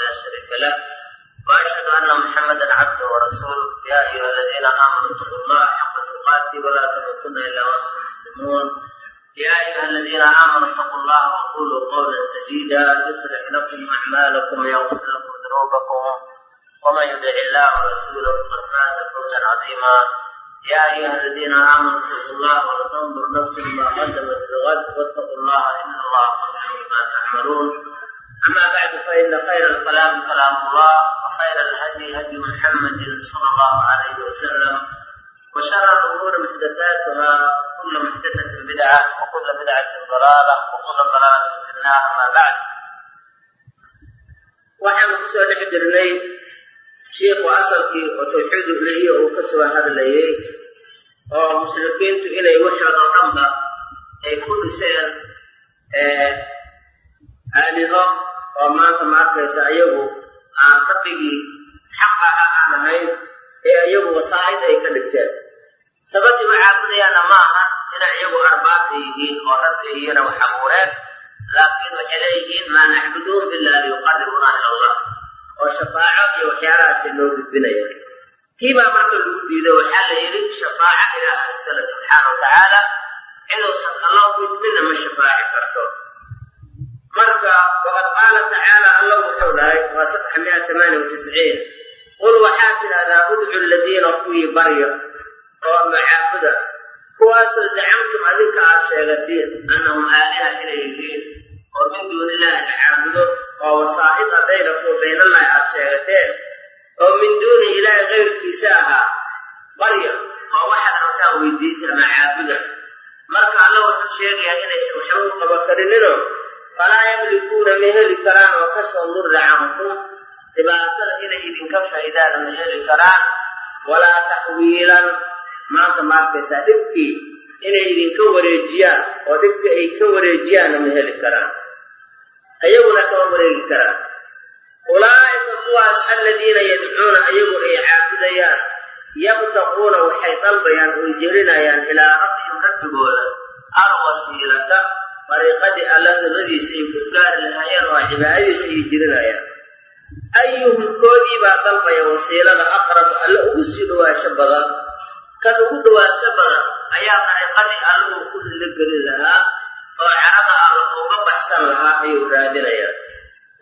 لا شريك له واشهد ان محمدا عبده ورسوله يا ايها الذين امنوا اتقوا الله حق تقاته ولا تموتن الا وانتم مسلمون يا ايها الذين امنوا اتقوا الله وقولوا قولا سديدا يصلح لكم اعمالكم ويغفر لكم ذنوبكم ومن يطع الله ورسوله فقد فاز فوزا عظيما يا ايها الذين امنوا اتقوا الله ولتنظر نفس ما قدمت لغد واتقوا الله ان الله خبير بما تعملون أما بعد فإن خير الكلام كلام الله وخير الهدي هدي محمد صلى الله عليه وسلم وشر الأمور محدثاتها كل محدثة بدعة وكل بدعة ضلالة وكل ضلالة في النار أما بعد waxaanu ku soo dhex jirnay shiikhu asalkii oo tawxiid u leeyey uu ka soo hadlayey oo mushrikiintu inay waxooda dhanba ay ku dhiseen oo maanta ma arkaysa iyagu aan rabbigii xaqa ah aan ahayn ee iyagu wasaa'id ay ka dhigteen. Sababtiiba caabudayaana ma aha inay iyagu arbaab ay yihiin oo rabbi iyana wax abuureen laakiin waxay leeyihiin maa nacbuduhum ila liyuqaribuna ila allah oo shafaaco iyo waxyaalahaasi loo gudbinaya. Kiibaa marka lagu diiday waxaa la yidhi shafaaca ilaaha iskale subxaana wa tacaala ciduusan allo gudbina ma shafaaci karto marka waqad qaala tacaala allah wuxuu dhahay waa safxa mia tamaaniya watisciin qul waxaa tidhahdaa udcu ladiina kuwii barya oo macaabuda kuwaasoo zacamtum adinka aad sheegatiin annahum aaliha inay yihiin oo min duuni illaahi la caabudo oo wasaa'ida baynakum baynallahi aad sheegateen oo min duuni ilaahi kayrkiisa ahaa barya oo waxaad rabtaan weydiisa macaabuda. Marka alla wuxuu sheegayaa inaysan waxba u qaba karinino falaa yamlikuuna ma heli karaan oo ka soo murra cankum. Dhibaatada inay idinka faa'iidaan ma heli karaan. Walaa taxwiilan maanta ma arkaysaa dhibkii inay idinka wareejiyaan oo dhibkii ay ka wareejiyaanna ma heli karaan. Ayaguna kama wareegi karaan. Ulaa'ika kuwaas aladiina yadcuuna ayagu ay caabudayaan. Yabtaquuna waxay dalbayaan oy jelinayaan ilaa rabbihim rabbigooda alwasiilata dariiqadii alla ribadiisa ay ku gaari lahaayeen oo cibaadadiisa ayay jirinayaan. Ayuhum koodii baa dalbaya wasiilada aqrabu alle ugu sii dhawaasho badan. Kan ugu dhawaasho badan ayaa dariiqadii allahu ku rilogeli lahaa oo carada alla uga baxsan lahaa ayuu raadinayaa.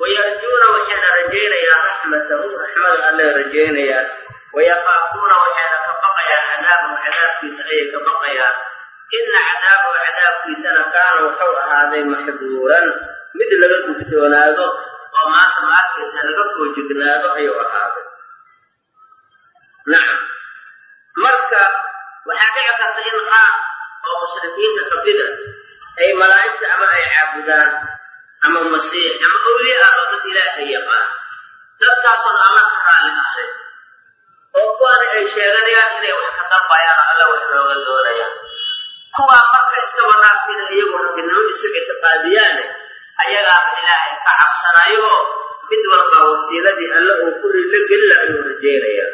Wayarjuuna waxayna rajaynayaan raxmatahu raxmada allay rajaynayaan. Wayakaafuuna waxayna ka baqayaan cadaabahu cadaabkiisa ayay ka baqayaan ina cadaabahu cadaabkiisana kaana wuxuu ahaaday maxduuran. Mid laga duftoonaado oo maanta ma arkaysa laga foojignaado ayuu ahaaday. Nacam marka waxaa dhici karta in qaar oo mushrikiinta kamida ay malaa'igta ama ay caabudaan ama masiix ama awliya ah oo dad ilaahay yaqaan dadkaasoon alla ka raalli ahayn. Oo kuwaani ay sheeganayaan inay wax ka dambayaan alla wax looga doonayaan kuwaa marka iskaba dhaafina iyagu rabbinimo isu ictiqaadiyaane ayagaaba ilaahay ka cabsanayo oo mid walba wasiiladii alle uu ku rilo gelila ayuu rajaynayaa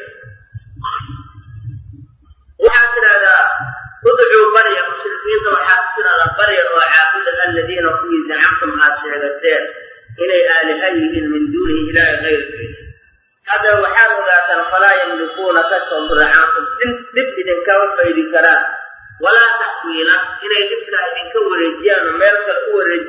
waxaad tidhahdaa udcuu barya mushrikiinta waxaad ku tidhahdaa barya oo caabuda aladiina kuwii zacamtum aad sheegateen inay aaliha yihiin min duunihi ilaahi kayrkiisa hadda waxaad ogaataan falaa yamlikuuna ka soo muracaankum dhib idinkama faydi karaan walaa taxwiilan inay dhibkaa idinka wareejiyaan meel kale u wareejiyaanna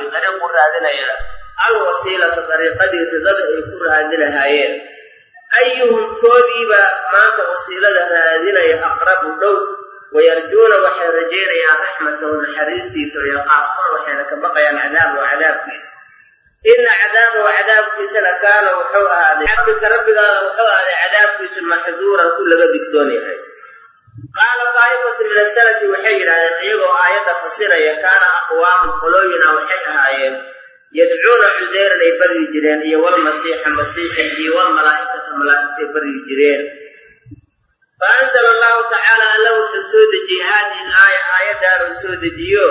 iyo dariiq u raadinaya alwasiilata dariiqadii ridada ay ku raadi lahaayeen ayuhum koodiiba maanta wasiilada raadinaya aqrabu dhow wayarjuuna waxay rajaynayaan raxmatahu naxariistiisa wayaqaafuuna waxayna ka baqayaan cadaabahu cadaabkiisa. Ina cadaabahu cadaabkiisana kaana wuxuu ahaaday rabbika rabbigaada wuxuu ahaaday cadaabkiisu maxduuran ku laga digtoon yahay qaala daa'ifatu min asalafi waxay yidhahdeen iyagoo aayadda fasiraya kaana aqwaamu qolooyina waxay ahaayeen yadcuuna cuseyran ay baryi jireen iyo walmasiixa masiixa iyo walmalaa'ikata malaa'igtay baryi jireen. Faanzala allahu tacaala alla wuxuu soo dejiyey haadihi alaaya aayaddaanuu soo dejiyo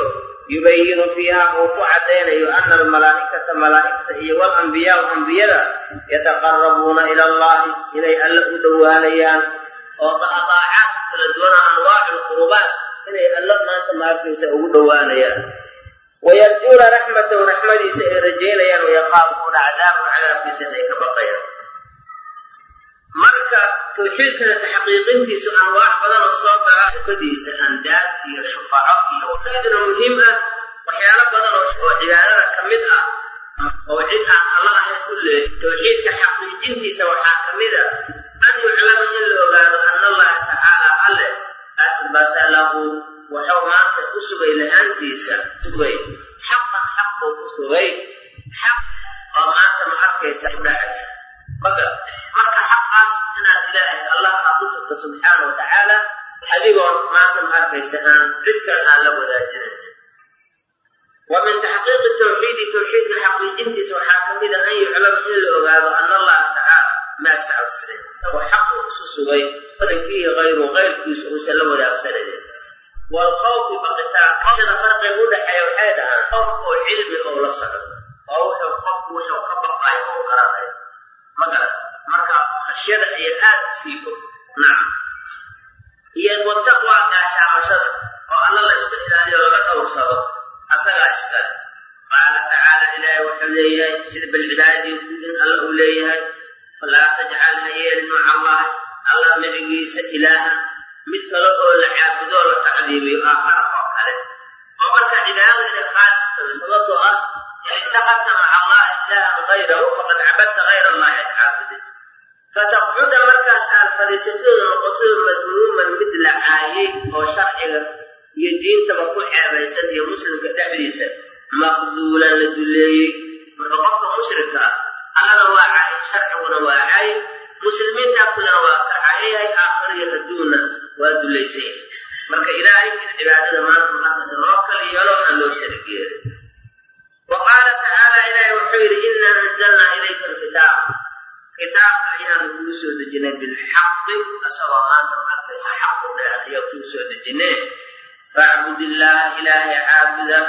yubayinu fiiha uu ku caddaynayo ana almalaa'ikata malaa'igta iyo walambiyaau ambiyada yataqarabuuna ila allahi inay alle u dhowaanayaan oo daacaadka kala duwana anwaacu lqurubaat inay alle maanta maarkaysa ugu dhowaanayaan. Wayarjuuna raxmatahu raxmadiisa ay rajaynayaan wayaqaafuuna cadaabahu cadaabkiisa inay ka baqayaan. Marka tawxiidkana taxqiiqintiisu anwaac badan oo soo gala sifadiisa andaad iyo shufaco iyo waxayduna muhiim ah waxyaalo badan oo cibaadada ka mid ah oo cid aan alla ahayn u leey tawxiidka xaqiijintiisa waxaa ka mid a an yuclama in la ogaado ana allaha tacaala alle asbata lahu wuxuu maanta u sugay lahaantiisa sugay xaqan xaq buu ku sugay xaq oo maanta ma arkaysa udhacay maka marka xaqaas inaad ilaahay allah aad ku sugta subxaana wa tacaala adigoo maanta ma arkaysa aan cid aan la wadaajinayn wa taxqiiqi tawxiidi tawxiidka xaqiijintiisa waxaa ka an yuclama in la ogaado ana tacaala ma agsacabsaday oo xaq uu isu sugay badankiihi hayru kayrkiisu uusan la wadaagsanaynin waalkhawfi baqitaan qofsada farqiga u dhexeeya waxay dhahaan qof oo cilmi oo la socdo. Oo wuxuu qofku wuxuu ka baqayo oo garanayo ma garan marka khashyada ayaa aad u sii fog. Nacam iyo wataqwa gaashaamashada oo alla la iska ilaaliyo laga dhowrsado asagaa iskale qaala tacaala ilaahay wuxuu leeyahay sida balcibaadi in alla uu leeyahay falaa tajcal ha yeelin maca allahi alla nabigiisa ilaahan mid kale oo la caabudoo la tacdiimiyo aakhara oo kale oo marka cibaadada tahay sababtoo ah in itaqadta maca allahi ilaahan hayrahu faqad cabadta hayra allahi ad fataqcuda markaas aad fadhiisatooda noqotado madmuuman mid la caayay oo sharciga iyo diintaba ku ceebaysan iyo muslimka dhexdiisa maqduulan la duleeyey marka qofka mushrika ah allana waa caay sharciguna waa caay muslimiinta kulena waa ka caayayahay aakhir iyo adduunna waa dulaysan marka ilaahay in cibaadada maanta markaas loo kala yeelo aan loo sharigeerin wa qaala tacaala ilaahay wuxuu yidhi inaa anzalnaa ilayka alkitaab kitaabka ayaanu kuu soo dejinay bilxaqi asagoo maanta markaysa xaq u dheer ayaa kuu soo dejinay facbud illaaha ilaahay caabuda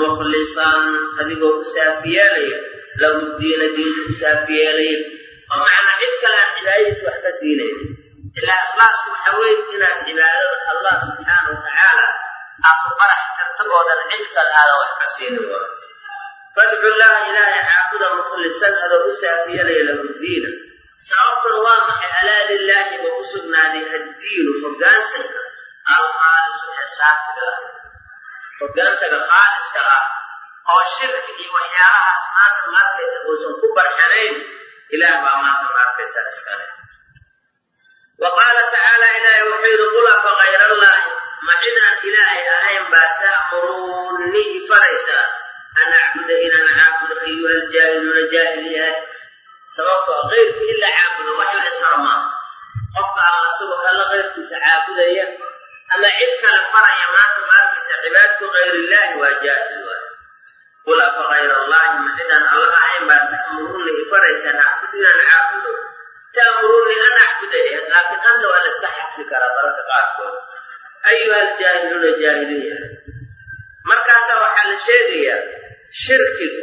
mukhlisan adigoo u saafiyeelaya lahu diina diinka u saafiyeelaya oo macnaa cid kale aan wax ka siinaynin ilaa ikhlaasku waxa weeye inaad cibaadada allah subxaana wa tacaala aad ku barax tirtagoodan cid kale wax ka siinin wa fadcu llaha ilaahay caabuda mukhlisan adoo u saafiyeelaya lahu diina sababtuna waa maxay alaa lilaahi ba u sugnaaday addiinu hoggaansanka alkhaalisu ee saafiga ah hoggaansaga khaaliska ah oo shirki iyo waxyaalahaas maanta maarkaysa uusan ku barxanayn ilaah baa maanta maarkaysa iskale wa qaala tacaala ilaahay wuxuu yidhi qul afa allaahi ma cidaan ilaahay ahayn baa ta'muruunii faraysaa an acbuda inaan caabudo ayuha aljaahiluuna jaahil yahay sababtoo keyrka in la caabudo wax la maaha qofka alla asagoo alla keyrkiisa caabudaya ama cid kale faraya maanta maarkaysa cibaadatu kayriillaahi waa jaahil qul afa allahi ma alla ahayn baa ta'muruunii ifaraysaan acbudu inaan caabudo ta'muruunii an acbuda laakiin anta waa la iska xabsi karaa mararka qaarkood ayuha aljaahiluuna jaahiliya markaasaa waxaa la sheegayaa shirkiga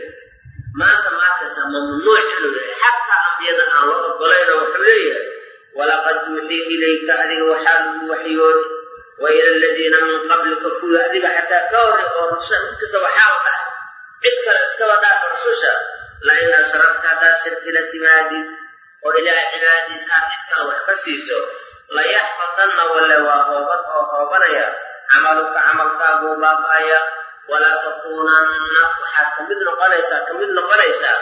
maanta maarkaysa mamnuuc inuu yahay xataa ambiyada aan la ogolayno wuxuu leeyahay walaqad uuxiya ilayka adiga waxaa lagu waxyoodi wa ila aladiina min qablika kuwii adiga xataa ka horey oo rususha mid kasta waxaa cid kale iskaba dhaafa rususha lain ashrafta haddaa shirki la timaadid oo ilaahay cibaadadiisa aad cid kale wax ka siiso layaxbatanna walle waa hoobad oo hoobanaya camaluka camalkaaguu baaba'aya walaa takuunanna waxaad ka mid noqonaysaa ka mid noqonaysaa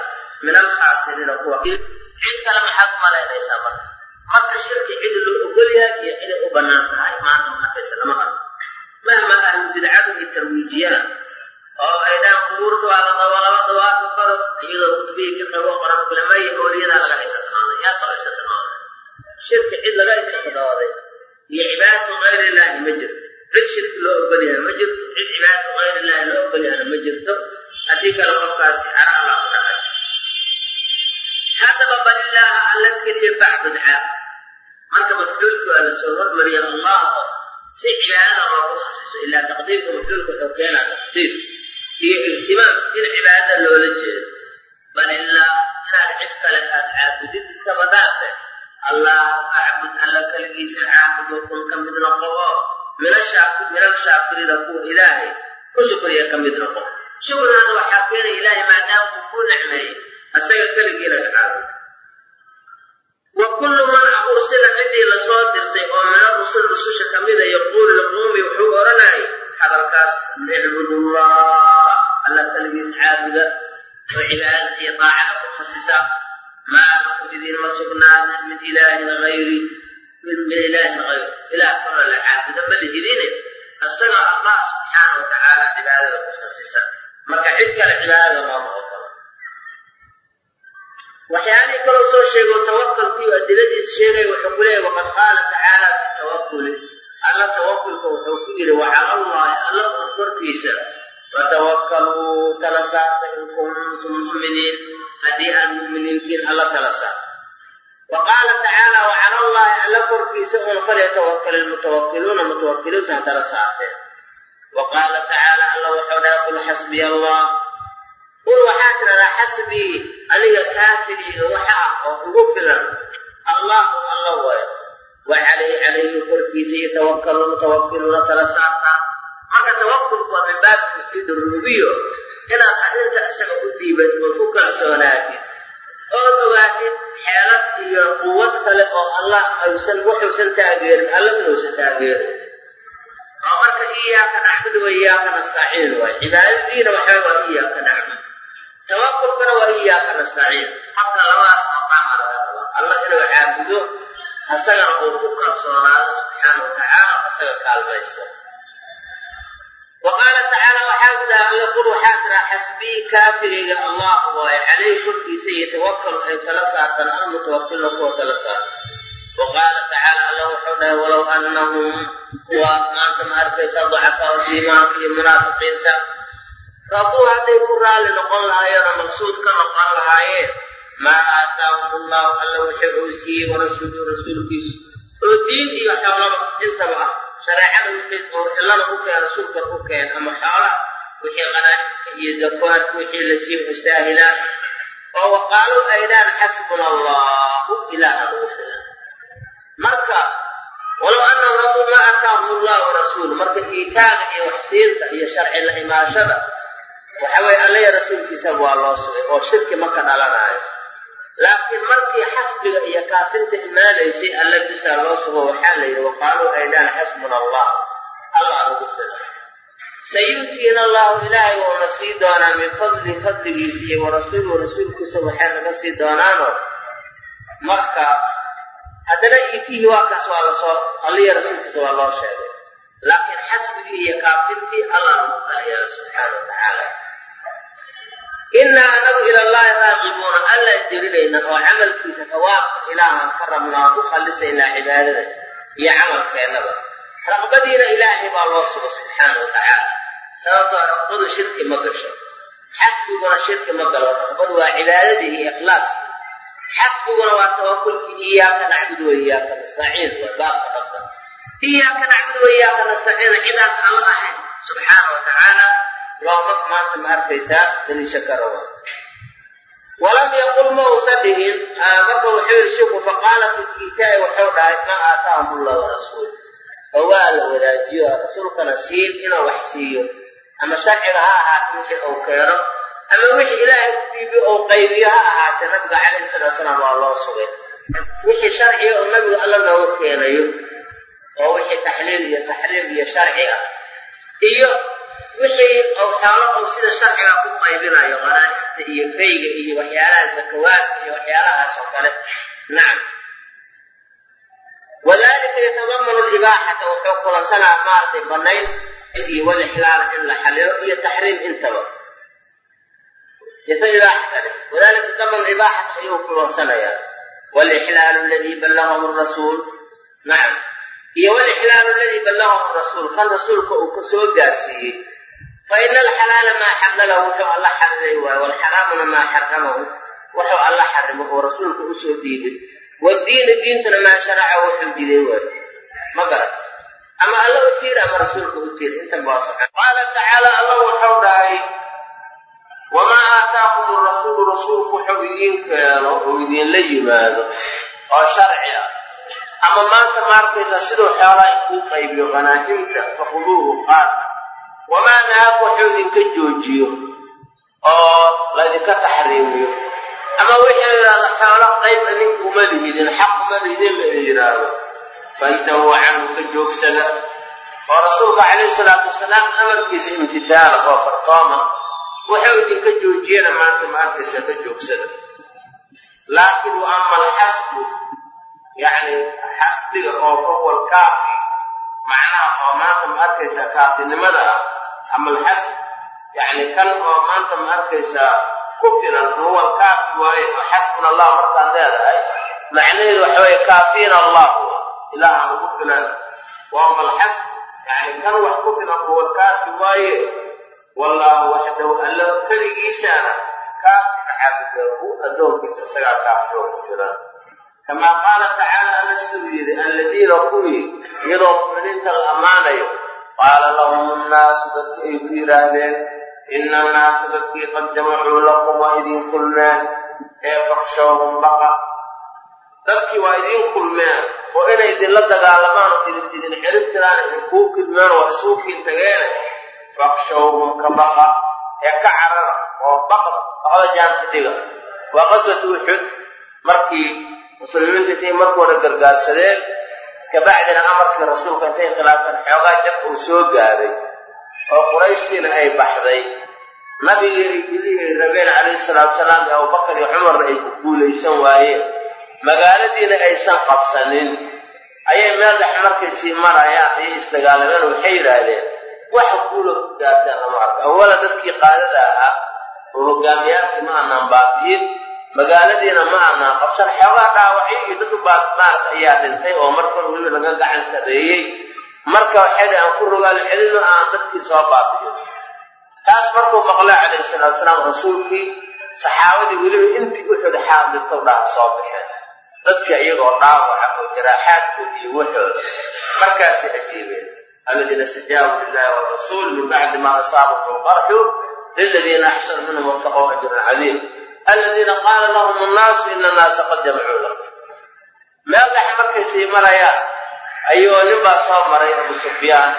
min alkhaasiriina kuwa cid kale maxaad u malaynaysaa marka? Marka shirki cid loo ogol yahay iyo ciday u bannaan tahay maanta markaysa lama arko. Mahma ahlu bidcadu ay tarwiijiyaan oo ay dhahan qubuurta waa la dabo laba dawaafi karo iyadoo kutubihii fiqiga u qoran kulamaya ooliyadaa laga xisatanooday yaa soo xisatanooday shirki cid laga xisatanooday iyo cibaadatu kayr illaahi ma jirto. Cid shirki loo ogol yahay ma jirto. Cid cibaadatu kayr illaahi loo ogol yahayna ma jirto. Haddii kale qofkaasi cara allah ku dhacaysa haddaba bal illaaha alla keliya facbud caab marka mafcuulki waa la soo hormariya allah oo si cibaadada loogu khasiso ilaa taqdiimka mafcuulka wuxuu keenaa taksiis iyo ihtimaam in cibaadada loola jeedo. Bal ilaa inaad cid kale aad caabudid iskaba dhaafe allah acbud alla keligiisa caabud oo kun ka mid noqo minal shaakiriina kuwa ilaahay ku shukriya ka mid noqo. Shukrigana waxaa keenaya ilaahay maadaama uu ku nicmeeyey asaga keligiina ka caabud. Wa kullu man ursila ciddii la soo dirtay oo mina rusul rususha ka mida yaquulu liqowmi wuxuu odhanayay hadalkaas icbudullah alla keligiis caabuda oo cibaadada iyo daacada ku khasisa maa lakum idinma sugnaanin min ilaahin hayri min ilaahin hayr ilaah kaloo la caabuda ma lihidine isaga allah subxaana wa tacaala cibaadada ku khasisa. Marka cid kale cibaadada looma ogolo waxyaalihii kaloo soo sheego tawakalkii adiladiisa sheegay wuxuu ku waqad qaala tacaala fi tawakuli alla tawakulka wuxuu ku yidhi wacala allahi alla un korkiisa fatawakkaluu tala saarta in kuntum mu'miniin. Haddii aad mu'miniintiin alla tala saarta wa qaala tacaala wacala allahi alla korkiisa un falyatawakkal ilmutawakkiluuna mutawakiliinta ha tala saarteen wa qaala tacaala alla wuxuu dhahay qul xasbiya allah qul waxaa tidhahdaa xasbii aniga kaafiriga waxa ah oo ugu filan allahu alla wayo wa calayhi korkiisa yatawakkalu mutawakkiluuna tala saartaan marka tawakulku waa min baabi tawxiid rububiyo inaad arrinta isaga u diibatid ood ku kalsoonaatid ood ogaatid xeelad iyo quwad kale oo allah aysan wuxuusan taageerin alla taageerin oo marka iyaaka nacbudu wa iyaaka nastaciin waay cibaadadiina waxaa waa iyaaka nacbud tawakulkana waa iyaaka nastaciin habka labadaas maqaama laga raba allah inuu caabudo asagana uu ku kalsoonaado subxaana wa tacaala isaga kaalmaysto. Wa qaala tacaala waxaa alla qul waxaa tiraa xasbii kaafirayga allah waaye calayhi korkiisa yatawakkalu ay tala saartaan almutawakilna kuwa tala saarta. Wa qaala tacaala alla wuxuu dhahay walow annahum kuwa maanta ma arkaysa dacafaa iimaanka iyo munaafiqiinta. Raduu hadday ku raalli noqon lahaayeenoo maqsuud ka noqon lahaayeen maa aataahum allahu alla wixii uu siiyey warasuuluhu rasuulkiisu oo diin iyo xoolaba intaba ah shareecada wixii oo illana u keen u keen ama xoolaha wixii qanaa'idka iyo zakawaadka wixii la siiyo istaahilaan oo waqaaluu aydaan xasbuna allahu ilaaha ugu marka walow annahum raduu maa aataahum allahu warasuulu marka iitaaga iyo waxsiinta iyo sharci la imaashada waxa weye allaya rasuulkiisa waa loo sugay oo shirki ma ka dhalanaayo laakiin markii xasbiga iyo kaafinta imaanaysay alla bisaa loo sugo waxaa la yidhi waqaaluu aydaan xasbuna allah. Allah lagu filan sayuutiina allahu ilaahay wuuna sii doonaa min fadli fadligiisa iyo warasuuluhu rasuulkiisa waxay naga sii doonaanoo. Marka haddana iitihi waa kaas waa la soo alliya rasuulkiisa waa loo sheegay. Laakiin xasbigii iyo kaafintii allah lagu falayaa subxaana wa tacaala innaa anagu ila allahi raaqibuuna allaan jerinayna oo camalkiisa tawaabka ilaahaan ka rabnaa ku khallisaynaa cibaadada iyo camalkeennaba. Raqbadiina ilaahay baa loo sugo subxaana wa tacaala sababtoo raqbadu shirki ma gasho xasbiguna shirki ma galo raqbadu waa cibaadadii iyo ikhlaas. Xasbiguna waa tawakulkii iyaaka nacbudu wa iyaaka nastaciin waa baabka dhanba iyaaka nacbudu wa iyaaka nastaciina cidaan alla ahayn subxaana wa tacaala looma maanta ma arkaysaa daliisha ka raba walam yaqul ma uusa dhihin marka wuxuu yidhi shiku faqaala fi wuxuu dhahay ma aataahum ullah warasuul oo waa la wadaajiyo rasuulkana siin inuu wax siiyo ama sharciga ha ahaate wixii uu keeno ama wixii ilaahay ku dhiibi ou qaybiyo ha ahaatee nabiga calayhi salatu salaam waa loo sugay wixii sharciga oo nabiga alla nooga keenayo oo wixii taxliil iyo taxriim iyo sharci ah iyo wixii xoolo ou sida sharciga ku qaybinayo qanaa'inta iyo fayga iyo waxyaalaha zakawaadka iyo waxyaalahaas oo kale. Nacam wadalika yatadamanu libaaxata wuxuu kulansanaa maaragtay banayn iyo walixlaala in la xalilo iyo taxriim intaba. Wadalika yatadamanu ibaaxata ayuu kulansanayaa walixlaalu aladii ballagahu rasuul. Nacam iyo walixlaalu aladii ballagahu rasuul kan rasuulka uu ka soo gaarsiiyey. Faina alxalaala maa xalalahu wuxuu alla xariray waayo walxaraamuna maa xaramahu wuxuu alla xarimo oo rasuulka u soo dhiibay wadiina diintuna maa sharaca wuxuu jiday waay ma garan ama alla u tiir ama rasuulka u tiir intanba waa socon qaala tacaala alla wuxuu dhahay wamaa aataakum rasuulu rasuulku wuxuu idiin keeno oo idinla yimaado. Oo sharci ah ama maanta ma arkaysaa siduu xoolaa inkuu qaybiyo qanaahimta faquduuhu qaata wamaa nahaaku wuxuu idinka joojiyo oo laydinka taxriimiyo. Ama wuxuu yidhahda xoolo qayb idinkuma lihidin xaq uma lihidin la yidhaahdo. Fantahuu canhu ka joogsada. Oo rasuulka calayhi salaatu wasalaam amarkiisa imtithaala oo fartooma wuxuu idinka joojiyana maanta ma arkaysa ka joogsada. Laakin wa ama alxasbu yacni xasbiga oo fahuwa alkaafi macnaha oo maanta ma arkaysaa kaafinimada ah ama alxasb yacni kan oo maanta ma arkaysaa ku filan huwa alkaafi waaye oo xasbuna allah markaan leedahay macnaheedu waxa weeye kaafiina allah ilaah ugu filan. Wa ama alxasb yani kan wax ku filan huwa alkaafi waaye wallaahu waxdahu alla keligiisaana kaafin cabdahu addoonkiisa isagaa kaafio ku filan kamaa qaala tacaala alla siduu yidhi alladiina kuwii iyadoo mu'miniinta la ammaanayo qaala lahum annaasu dadki ay ku yidhaahdeen ina annaasa dadkii qad jamacuu lakum waa idiin kulmeen ee fakshawhum baqa dadkii waa idiin kulmeen oo inay idinla dagaalamaan oo idin idin xiribtiraan idinkuu kidmeen waa isuukiin tageene fakshawhum ka baqa ee ka carara oo baqda baqda jaanta dhiga waa qaswatu uxud markii muslimiinta intay markii hore gargaarsadeen kabacdina amarkii rasuulka intay khilaafeen xoogaa jab uu soo gaaday oo qurayshtiina ay baxday. Nabigii ay bilihii rabeen calayhi salaatu salaam iyo abubakar iyo cumarna ay ku guulaysan waayeen magaaladiina aysan qabsanin. Ayay meel dhex markay sii marayaan ayay isdagaalameen waxay yidhaahdeen wax guulo ku gaarteen lama arko awala dadkii qaadada ahaa oo hogaamiyaalkii ma aanaan baabi'in magaaladiina ma aanaan qabsan xoogaa dhaawacyo iyo dad u baad ayaa dhintay oo markan weliba laga gacan sarreeyey marka waxay dhi aan ku rogaal celino aan dadkii soo baabi'in taas markuu maqlo calayhi salaatu salaam rasuulkii saxaabadii weliba intii uxud xaadirtow dhaha soo baxeen. Dadkii iyagoo dhaawaca oo jaraaxaadkooda iyo waxooda markaasay ajiibeen. Aladiina istajaabu lillahi warasuul min bacdi ma asaabahum qarxu liladiina axsanu minhum wataqow ajran cadiim aladiina qaala lahum annaasu ina annaasa qad jamacuu lakum meel dhex markay sii marayaan ayuu nin baa soo maray abu sufyaan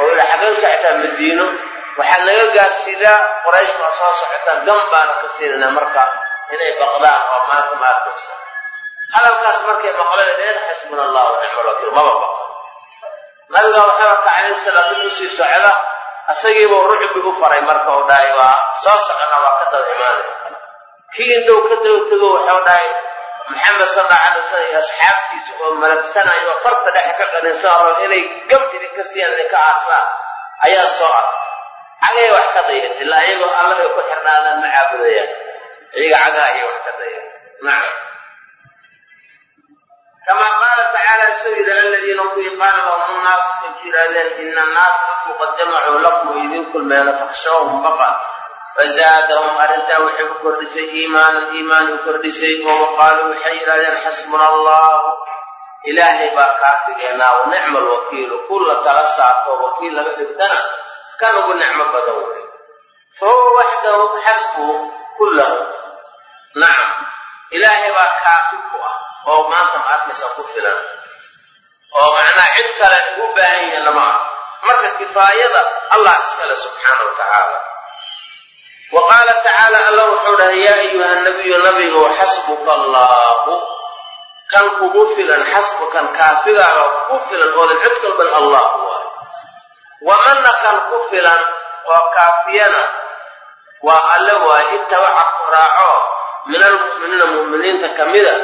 oo ila xaggan socotaa madiino. Waxaad naga gaarsiidaa quraysh baa soo socotaan gam baana ka siinanaa marka inay baqdaan oo maanta ma arkaysa hadalkaas markay maqleen dheen xasbuna allah wa nicma alwakiil maba baqo nabiga waxay arka calayhi salaam mid u sii socda isagiiba rucbi u faray marka uu dhahay waa soo socona waa ka daba imaanaya kii intuu ka daba tego waxau dhahay maxamed sal alla alay wasalam iyo asxaabtiisa oo malabsanayo oo farta dhexe ka qaninsan rabo inay gab idinka siiyaan idinka aaslaan ayaa soo ark cagay wax ka dayan ilaa iyagoo alla ay ku xirnaadaan ma caabudayaan. Iyaga cagaha ayay wax ka dayan nacam kamaa qaala tacaala suu yidhi aladiina kuwii qaala lahum annaasu ay ku yidhaahdeen ina annaasa dadku qad jamacuu lakum idin kulmeena fakshawhum baqa fazaadahum arrintaa waxay u kordhisay iimaanan iimaan u kordhisay oo waqaaluu waxay yidhahdeen xasbuna allahu ilaahay baa kaafigeenaa wa nicma alwakiilu kulla tala saarto wakiil laga dhigtana kan ugu nicmo badan wey fa huwa waxdahu xasbuhu kullahu nacam ilaahay baa kaafi ku ah oo maanta ma ku filan oo macnaha cid kale u baahan yahay lama ah marka kifaayada allah iskale subxaana wa tacaala wa qaala tacaala alla wuxuu dhahay yaa ayuha nabiyu nabigu xasbuka allaahu kan kugu filan xasbukan kaafigaaga kugu filan oodan cid kalban allah waayo wamana kan ku filan oo kaafiyana waa alle waayo ittabaca ku raaco min almu'miniina mu'miniinta ka mida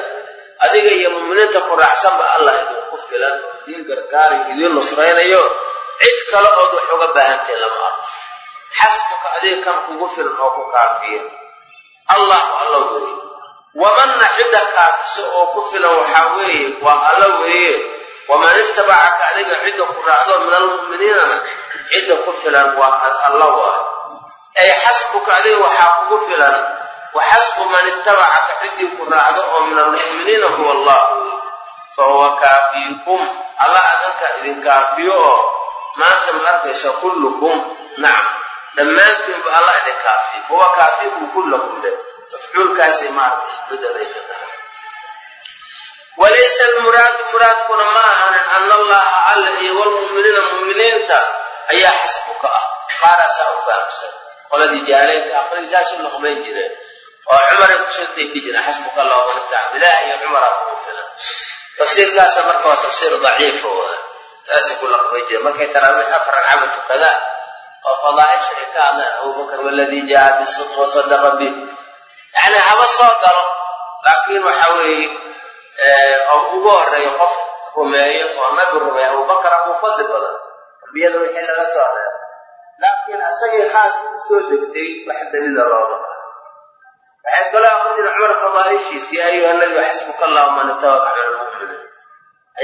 adiga iyo mu'miniinta ku raacsanba allah idinku filan oo idiin gargaarayo idiin nusraynayo cid kale ood wax uga baahantahin lama arko xasbuka adiga kan kugu filan oo ku kaafiya. Allahu alla weeye. Wamanna cidda kaafisa oo ku filan waxaa weeye waa alla weeye. Waman ittabacaka adiga cidda ku raacdo min almu'miniinana cidda ku filan waa alla waayo ay xasbuka adiga waxaa kugu filan waxasbu man ittabacaka ciddii ku raacdo oo min almu'miniina huwa allah fa huwa kaafiikum alla adinka idin kaafiyo oo maanta ma arkaysa kullukum. Nacam dhammaantiinba alla idin kaafiyo fahuwa kaafiikum kullakum le mafcuulkaasi maaragtay bedelay ka tahay. Walaysa almuraadu muraadkuna ma ahanin ana allaha alla iyo walmu'miniina mu'miniinta ayaa xasbuka ah. Qaaraasaa u fahamsan. Qoladii jaaleynka aqrin saasuu laqbayn jireen. Oo cumaray ku sheegtay ka jireen xasbuka allah waman ibtaca ilaah iyo cumaraa kugu filan. Tafsiirkaasa marka waa tafsiir daciifa waa saasay ku laqbay jireen markay taraawiix afar ragcaba tukadaan oo fadaaisha ay ka hadlaan abubakar waladii jaa bisidq wasadaqa bih. Yani haba soo galo laakiin waxa weeye oo ugu horeeyo qof rumeeyo oo nabi rumeeyo abubakar abuu fadli badan ambiyada wixii laga soo reebo laakiin asagii khaas u degtay wax daliila looma qaa waxay kaloo aqrin cumar fadaaishiis yaa ayuha nabi xasbuka allahu man itawaka cala lmuminiin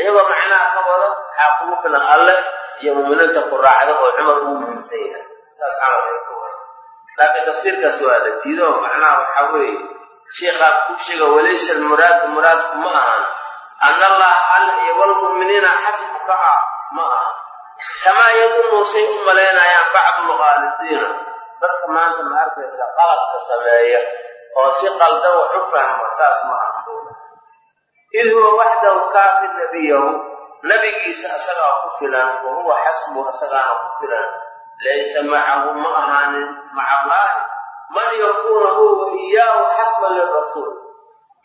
iyagoo macnaha ka wada waxaa kugu filan alle iyo muminiinta ku oo cumar ugu muhiimsan yahay saas camal ay ka wada. Laakiin tafsiirkaas waa la diido. Macnaha waxaa weeye sheikhaa ku sheega walaysa almuraadu muraadku ma ahan. Ana allaha alla iyo walmu'miniina xasbuka ah ma aha kamaa yadunnu say u malaynayaan bacdu lqaalidiina dadka maanta ma arkaysa qaladka sameeya oo si qaldan wax u fahma saas ma aha id huwa waxdahu kaafi nabiyahu nabigiisa asagaa ku filan wa huwa xasbu asagaana ku filan. Laysa macahu ma ahaanin maca allaahi man yakuuna huwa iyaahu xasban lirasuul.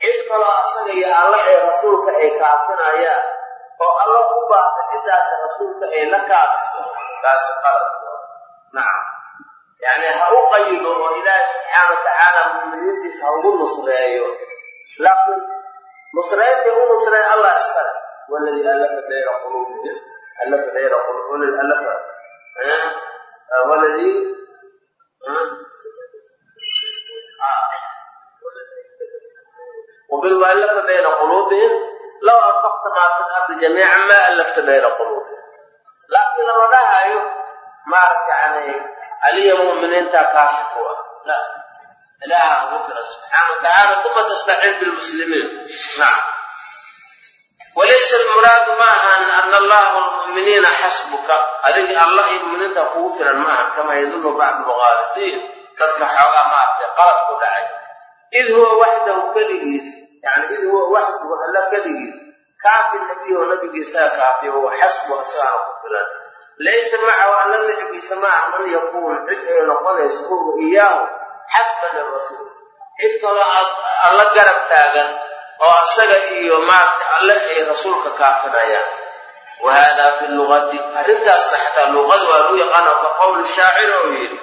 Cid kaloo asaga iyo alla ee rasuulka ay kaafinayaan oo alla u baata ciddaas rasuulka ay la kaafiso taasi qalad. Nacam. Yacni ha u qayido oo ilaahi subxaana wa tacaala mu'miniintiisa ha ugu nusreeyo. Laakiin nusreyntii u nusreey allah iskale هو الذي ألف بين قلوبهم. ألف بين قلوبهم. ألف. هو الذي وبالمؤلف بين قلوبهم. لو أنفقت ما في الأرض جميعا ما ألفت بين قلوبهم. laakiin lama dhahayo maaragta yani aliya mu'miniinta kaafirku ah la ilaaha ugu filan subxaana wa tacaala uma tastaciin bilmuslimiin nacam تستعين بالمسلمين نعم وليس المراد معها أن الله والمؤمنين حسبك أذيك الله المؤمنين تغفر معها كما يظن بعض الغالطين تذكر حوالي ما قالت كل عين id huwa waxdahu keligiis yani id huwa waxdahu alla keligiis kaafi nabiy oo nabigiisaa kaafiya wa xasbu asagaana ku filan laysa macahu alla nacigiisa maaha man yakuun cid ay noqonayso huwa iyaahu xasban lirasuul cid kaloo alla garab taagan oo asaga iyo maaragtay alle ay rasuulka kaafinayaan wa haadaa fi luqati arrintaasna xataa luuqada waa lagu yaqaana ka qowl shaacir oo yidhi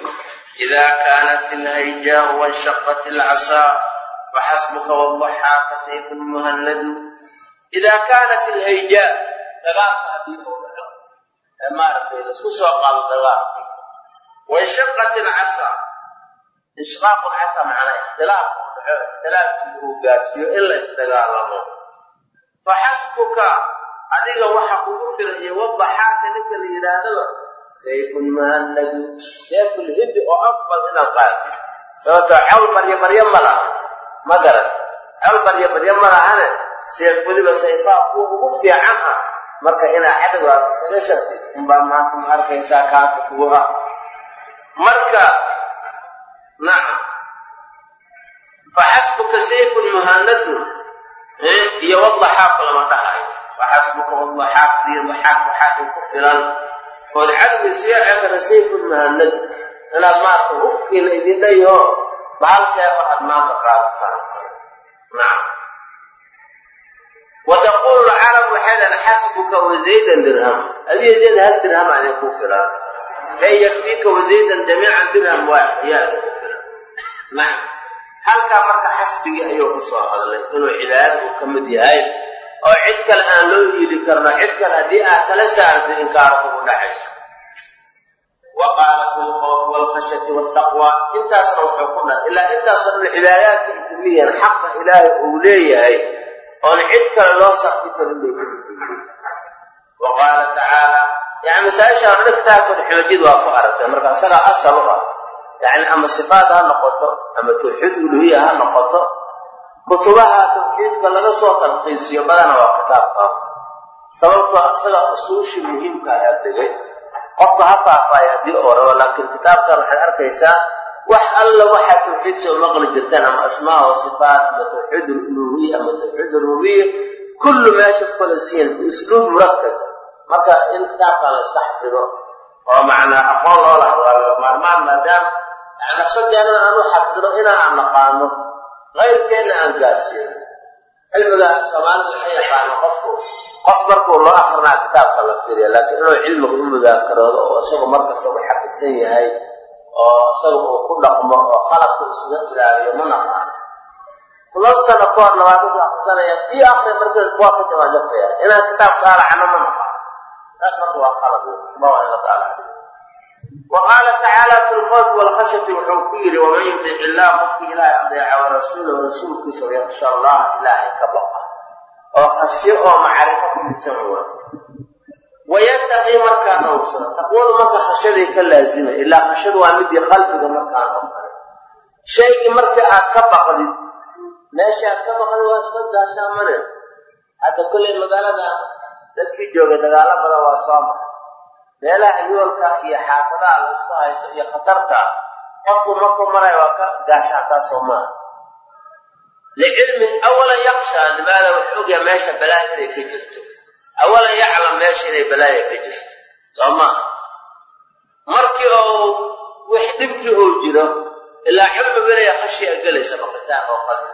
idaa kaanat ilhayjaau wanshaqat ilcasaa faxasbuka wadaxaa ka sayfun muhanadu idaa kaanat ilhayjaa dagaalka haddii u ee maaragtay la isku soo qaado dagaalka wanshaqat ilcasaa inshiqaaqu lcasaa macnaa ikhtilaaf ixtilaafkii uu gaarsiiyo in la isdagaalamo. Fa xasbuka adiga waxa kugu fila iyo wadaxaaka ninka la yidhaahdaba sayfun muhanadu seefulhiddi oo afbal inaad qaado sababto xowl baryo baryo ma laha. Ma garan xowl baryo baryo ma lahane? Seef weliba sayfaa kuwa ugu fiican ah. Marka inaa cadow aad isaga sharti unbaa maanta arkaysaa kaaka kuwa ah marka nacam faxasbuka sayfun muhanadun iyo wadaxaaku lama dhahayo faxasbuka wadaxaak iyo daxaak waxaa ku filan ood cadowga isaga ceekana sayfun muhanad inaad maarta hubkiina idin dhayo bahal sheefa aad maanta qaadataan nacam wataqulu lcarab waxay dhahan xasbuka wazaydan dirham adiga zayd hal dirham adin ku filan ee yakfiika wazaydan jamiican dirham waaxid ayaa idinku filan nacam halkaa marka xasbigii ayuu ku soo hadlay inuu cibaadad uu ka mid yahay oo cid kale aan loo yiili karno cid kale haddii aad kala saartay inkaar kugu dhacayso. Wa qaala fi lkhawfi waalkhashyati waaltaqwa intaasna wuxuu ku dhahay ilaa intaasoo dhan cibaadaadka idimiyan xaqa ilaahay uu leeyahay oon cid kale loo sarfi karin bay ku jirtay wa qaala tacaala yani masaa-ishaan dhan kitaabka ximajid waa ku aragtay marka isagaa asal u ah yani ama sifaat ha noqoto ama tawxiid uluhiya ha noqoto kutubaha tawxiidka laga soo talkiisiyo badana waa kitaabka sababtoo isaga usuushii muhiimkaa la dhigay qofka ha faafaayo haddii oo rabo laakiin kitaabkan waxaad arkaysaa wax alla waxaa tawxiid soo maqli jirtaan ama asmaa wa sifaat ama tawxiid aluluhiya ama tawxiid arubiya kullu meesha siin usluub murakas marka in kitaabkan la iska xafido oo macnaa aqoon loo laha waa maarmaan maadaama nafsadeennana aan u xafidno inaan aan naqaano kayrkeenna aan gaarsiino cilmiga soomaalida waxay yaqaano qofku qof markuu loo akrinaa kitaabka la fiiriya laakiin inuu cilmiga u mudaakaroodo oo isagu mar kasta u xafidsan yahay oo isaga uu ku dhaqmo oo qalabka isaga ilaaliyo ma naqaano toban sano ka hor labaatan sano akrisanaya io akri markii waa ka jamaan jafaya inaan kitaab daalacano ma naqaano taas marka waa qalad ma waa in la daalacayo وqاala tacaalى fi lkhawfi wاlkhashyati wuxuu ku yidhi waman yutic illah qofkii ilaahay adeeca warasuulahu rasuulkiisa yaksha allah ilaahay ka baqa oo khashyo oo macrifo ku dhisan wa wayataqii markaa dhowrsada taqwadu marka khashyaday ka laazima ilaa khashyadu waa midii qalbiga markaan oo kale shaygii markii aad ka baqdid meesha aad ka baqdid waa iska gaashaamane hadda kolley magaalada dadkii joogay dagaalo badan waa soo maray meelaha yoolka iyo xaafadaha la isku haysto iyo khatarta qofku markuu maraya waa ka gaashaataa soo maaha licilmi awalan yakshaa limaada wuxuu ogyaha meesha balaaya inay ka jirto. Awalan yaclam meesha inay balaaya ka jirto. Soo maa markii oo wix dhibkii uu jiro ilaa cilmigu inay khashiya gelaysa baqitaan oo qalbi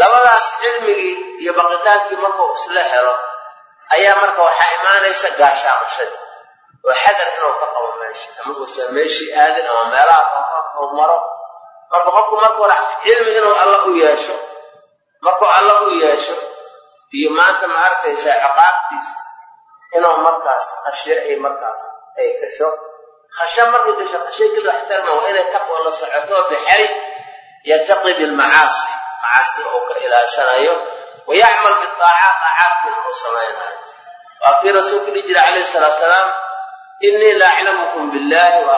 labadaas cilmigii iyo baqitaankii markuu isla helo ayaa marka waxaa imaanaysa gaashaamashadii oo xadar inuu ka qabo meesha ama uusan meeshii aadin ama meelaha qaarkood uu maro. Marka qofku markuu cilmi inuu alla u yeesho markuu alla u yeesho iyo maanta ma arkaysaa ciqaabtiisa inuu markaas khashyo ay markaas ay gasho. Khasho markay gasho khashay keli waxtarma waa inay taqwa la socoto bixays yataqi bilmacaasi macaasida uu ka ilaashanayo wayacmal bitaacaat aacaadkiina uu samaynayo waa kii rasuulku dhihi jira calayhi salaatu salaam inii la aclamukum billahi wa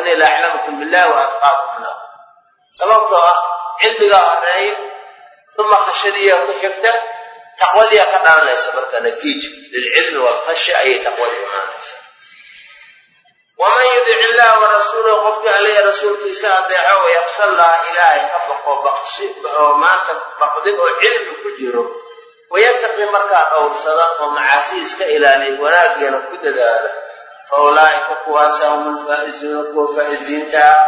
inii la billahi wa atqaakum lah ah cilmigaa horeeyo uma khashadiiya ku xigta taqwadiia ka dhalanaysa marka natiija lilcilmi waalkhashi ayay taqwadii imaanaysa waman yudic illaha warasuulahu qofkii alaya rasuulkiisa adeeco wayaqsha llaha ilaahay ka baqo baqsi oo maanta baqdin oo cilmi ku jiro wayataqi markaa dhowrsada oo macaasi iska ilaaliya wanaaggeena ku dadaala fa ulaa'ika kuwaasa hum alfaa'izuuna kuwa faa'iziinta ah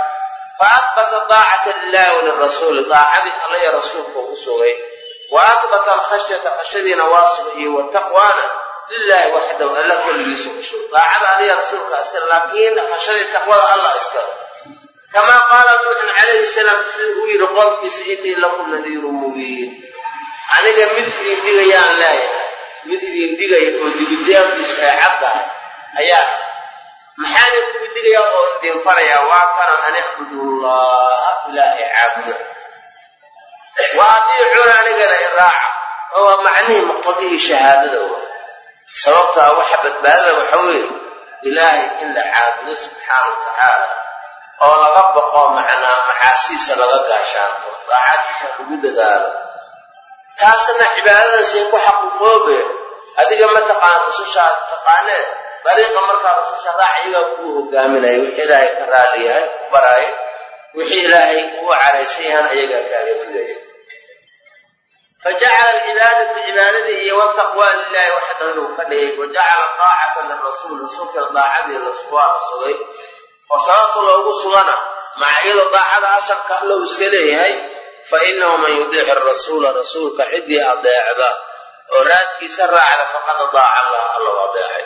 fa ahbata daacata lilahi walirasuuli daacadii alla iyo rasuulka u sugay wa ahbata alkhashyata khashadiina waa sugay iyo wataqwaana lilahi waxdahu alla keligiisa u sug daacada aliya rasuulka laakiin khashadii taqwada allah iska kamaa qaala nuuxun calayhi salaam sidii uu yidhi qoomkiisa inii lakum nadiirun mubiin aniga mid idin digayaan leeyahay mid idin digaya oo digidaankiisu ay caddahay ayaa maxaan idinku digayaa oo idin farayaa waa kana an icbudullaha ilaahay caabuda wa adiicuuna anigana iraaca oo waa macnihii muqtadihii shahaadada wa sababtaa waxa badbaadada waxa weeye ilaahay in la caabudo subxaana wa tacaala oo laga baqo macnaa macaasiisa laga gaashaanto daacadkiisa lagu dadaalo. Taasna cibaadadaasay ku xaqiiqoobe adiga ma taqaan rusushaa taqaanee dariiqa markaa rususha raac iyagaa kuu hogaaminaya wixii ilaahay ka raali yahay ku baraayo wixii ilaahay uu caraysan yahan ayagaa kaaga digaya fajacala alcibaadata cibaadadii iyo wataqwa lilahi waxdahu inuu ka dhigay wajacala daacata lirasuul rasuulkana daacadii waa la sugay oo sababta loogu sugana maca iyadoo daacada asalka allow iska leeyahay fa inahu man yudiici rasuula rasuulka ciddii adeecda oo raadkiisa raacda faqad adaaca allah allow adeecay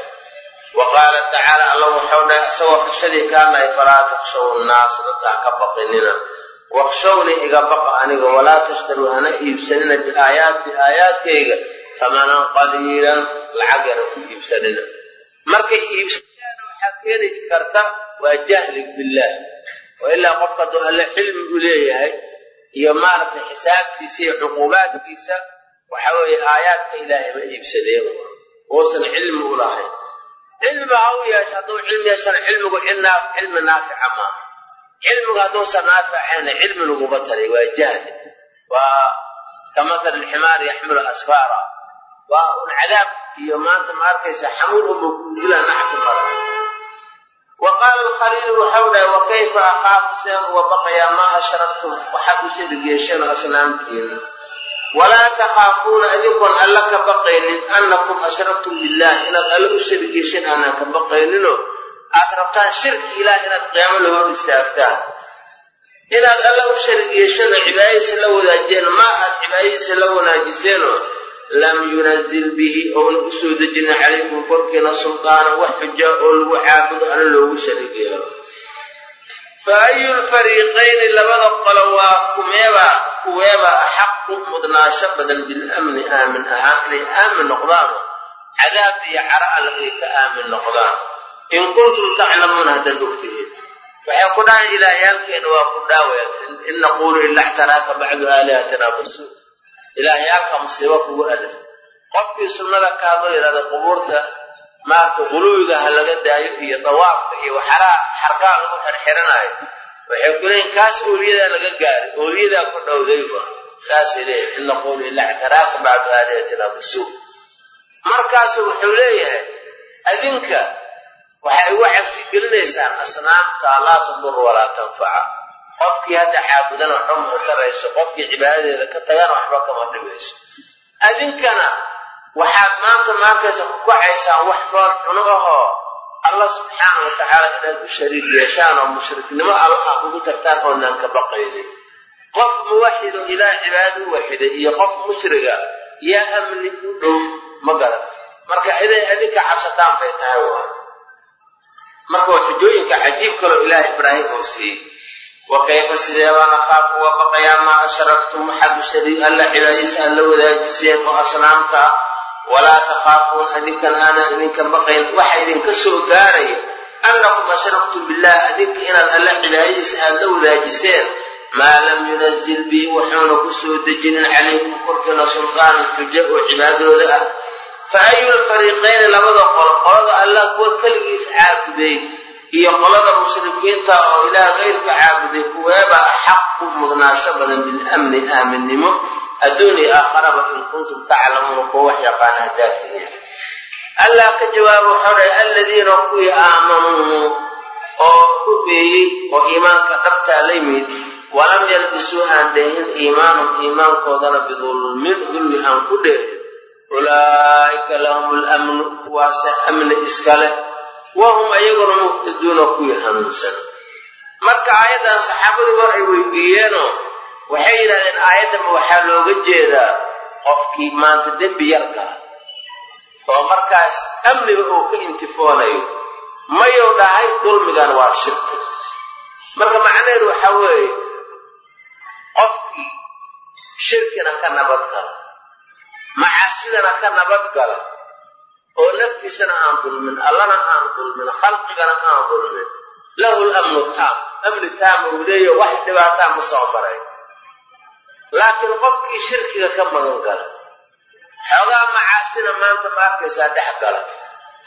wa qaala tacaala alla waxau dhahay isagoo khashadii ka hadlaya falaa takshaw nnaas dadkaa ka baqinina wakshawnii iga baqa aniga walaa tashtaruu hana iibsanina biaayaati aayaadkayga tamanan qaliilan lacag yara ku iibsanina markay iibsanaana waxaa keeni karta waa jahli billaah oo qofka hadduu alle cilmi u leeyahay iyo maaragtay xisaabtiisa iyo cuquubaadkiisa waxa weeye aayaadka ilaahay ma iibsadeen uusan cilmi u lahayn cilmi ha u yeesho hadduu cilmi yeeshana cilmigu cilmi naafica maaha cilmigu hadduusan naaficayna cilmi laguma taray waa jahli waa ka mathali lximaari yaxmilu asfaara. Waa un cadaab iyo maanta ma arkaysa xamuul unba kugula naxku mara wa alkhaliilu waxau dhahay wa akhaafu seen uga baqayaa maa ashraftum? Waxaad u sharig yeesheen aslaamtiina walaa takhaafuuna idinkoon alla ka baqaynin annakum ashraftum billah inaad alla u sharig yeesheen aanaan ka baqayninoo aad rabtaan shirki ilaah inaad qiyaamo la hor istaagtaan inaad alla u sharig yeesheen oo cibaadadiisa la wadaajeen ma aad cibaadadiisa la wanaajiseenoo lam yunazil bihi ouna u soo dejinin calaykum korkiina sultaana wax xuja oo lagu caabudo alla loogu sharig fa ayu lfariiqayni labada qolo waa kumeeba kuweeba axaqu mudnaasho badan bilamni aamin ahaan inay aamin noqdaan. Cadaab iyo cara alla ay ka aamin noqdaan in kuntum taclamuuna haddaad ogtihiin. Waxay ku dhahan ilaahyaalkeena waa ku dhaawe in naquulu ila ictaraaka bacdu aalihatina basu ilaahyaalka musiibo kugu alif. Qofkii sunnada kaadoo yidhahda qubuurta maarata guluwiga ha laga daayo iyo dawaafka iyo waxyaalaha xargaa lagu xirxiranaayo waxay ku kaas ooliyadaa laga gaari. Ooliyadaa ku dhowdayba saasay leeyahay in naquulu ila ictaraaka bacdu aalihatina basu markaasu wuxuu leeyahay adinka waxay uga cabsi gelinaysaan asnaamta laa tadur walaa tanfaca. Qofkii hadda caabudana waxba ma tarayso qofkii cibaadadeeda ka tagana waxba kama dhibayso adinkana waxaad maanta maarkaysa ku kacaysaan wax fool cuno ahoo allah subxaana wa tacaala inaad u shariik yeeshaan oo mushriknimo alla aad ugu tagtaan oonaan ka baqaynin. Qof muwaxid oo ilaah cibaada u waxiday iyo qof mushriga yaa amni u dhow ma garan. Marka inay adinka cabsataan bay tahay marka waa xujooyinka cajiib kaloo ilaah ibraahim uu siiyey. Wa kayfa sidee baan akhaaf uga baqayaa maa ashraktum waxaad u shari alla cibaadiisa aad la wadaajiseen oo asnaamta ah. Walaa takhaafuun adinkan aanan idinka baqayn waxa idinka soo gaaraya annakum ashraktum billah adinka inaad alla cibaadadiisa aad la wadaajiseen maa lam yunazil bihi waxuuna ku soo dejinin calaykum korkiina sultaanan xujo oo cibaadooda ah fa ayu lfariiqayni labada qolo qolada allah kuwa keligiis caabuday iyo qolada mushrikiinta oo ilaah keyrka caabuday kuweeba axaqu mudnaasho badan bilamni aaminnimo adduun iyo aakharaba in kuntum taclamuuna kuwa wax yaqaana tihiin allah ka jawaabo wuxuu dhahay alladiina kuwii aamanuu oo rumeeyey oo iimaanka dhabtaa la yimid walam yalbisuu aan dheehin iimaanum iimaankoodana bidulmin dulmi aan ku dheehin ulaa'ika lahum lamnu kuwaase amni iska leh. Wahum ayaguna muhtaduuna kuwii hanuunsan. Marka aayaddan saxaabaduba ay weydiiyeenoo waxay yidhahdeen aayaddanba waxaa looga jeedaa qofkii maanta dembi yar gala oo markaas amniga uu ka intifoonayo. Mayuu dhahay dulmigan waa shirki. Marka macnaheedu waxaa weeye qofkii shirkina ka nabad gala macaasidana ka nabad gala oo naftiisana aan dulmin allana aan dulmin khalqigana aan dulmin lahu lamnu taam. Amni taama uu leeya wax dhibaataa ma soo maray. Laakiin qofkii shirkiga ka magan gala xoogaa macaasina maanta ma arkaysaa dhex gala.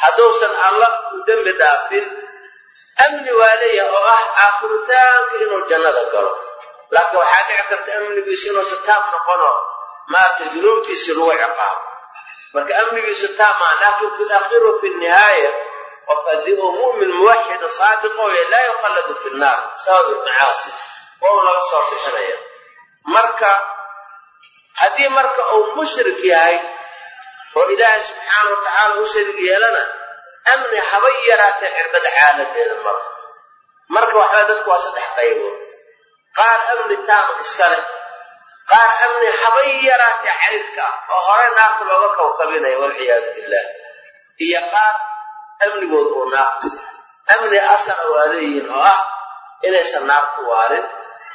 Hadduusan alla u dembi dhaafin amni waa leeyahay oo ah aakhiritaanka inuu jannada galo. Laakiin waxaa dhici karta amnigiisu inuusan taam noqono maaragtay dunuubtiisii lagu ciqaabo. Marka amnigiisu taamaa laakin fi lakhiir wa fi nihaaya qof haddii uu mu'min muwaxida saadiqo ya laa yuqalladu fi nnaar sabab ilmacaasi waa laga soo bixinaya marka haddii marka uu mushrik yahay oo ilaahay subxaana wa u sharig yeelana amni haba yaraatee cirbada caaladeeda mara marka waxbaa dadku waa saddex qaybood. Qaar amni taama iska leh qaar amni habay yaraatee cayrka ah oo horey naarta looga kawkabinayo walciyaadu billah iyo qaar amnigood uu naaqis amni asala waa leeyihiin oo ah inaysan naar ku waarin